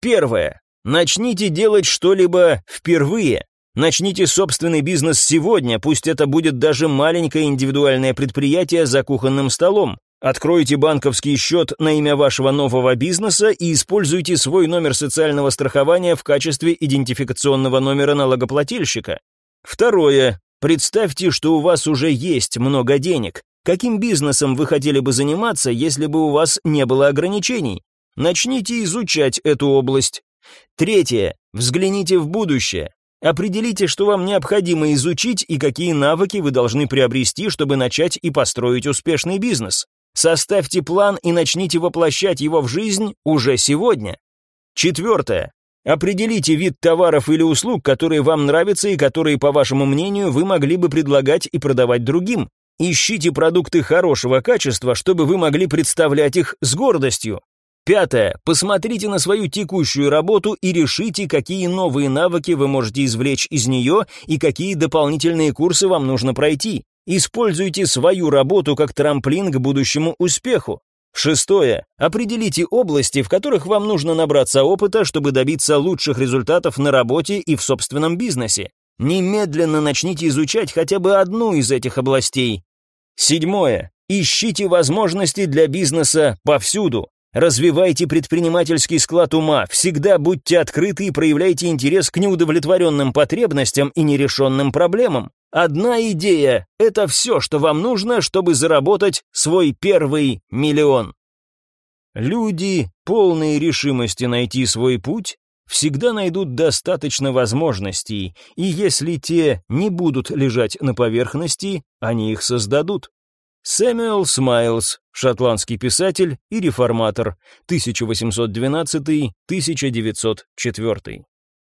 Первое. Начните делать что-либо впервые. Начните собственный бизнес сегодня, пусть это будет даже маленькое индивидуальное предприятие за кухонным столом. Откройте банковский счет на имя вашего нового бизнеса и используйте свой номер социального страхования в качестве идентификационного номера налогоплательщика. Второе. Представьте, что у вас уже есть много денег. Каким бизнесом вы хотели бы заниматься, если бы у вас не было ограничений? Начните изучать эту область. Третье. Взгляните в будущее. Определите, что вам необходимо изучить и какие навыки вы должны приобрести, чтобы начать и построить успешный бизнес. Составьте план и начните воплощать его в жизнь уже сегодня. Четвертое. Определите вид товаров или услуг, которые вам нравятся и которые, по вашему мнению, вы могли бы предлагать и продавать другим. Ищите продукты хорошего качества, чтобы вы могли представлять их с гордостью. Пятое. Посмотрите на свою текущую работу и решите, какие новые навыки вы можете извлечь из нее и какие дополнительные курсы вам нужно пройти. Используйте свою работу как трамплин к будущему успеху. Шестое. Определите области, в которых вам нужно набраться опыта, чтобы добиться лучших результатов на работе и в собственном бизнесе. Немедленно начните изучать хотя бы одну из этих областей. Седьмое. Ищите возможности для бизнеса повсюду. Развивайте предпринимательский склад ума, всегда будьте открыты и проявляйте интерес к неудовлетворенным потребностям и нерешенным проблемам. Одна идея – это все, что вам нужно, чтобы заработать свой первый миллион. Люди, полные решимости найти свой путь, всегда найдут достаточно возможностей, и если те не будут лежать на поверхности, они их создадут. Сэмюэл Смайлс, шотландский писатель и реформатор, 1812-1904.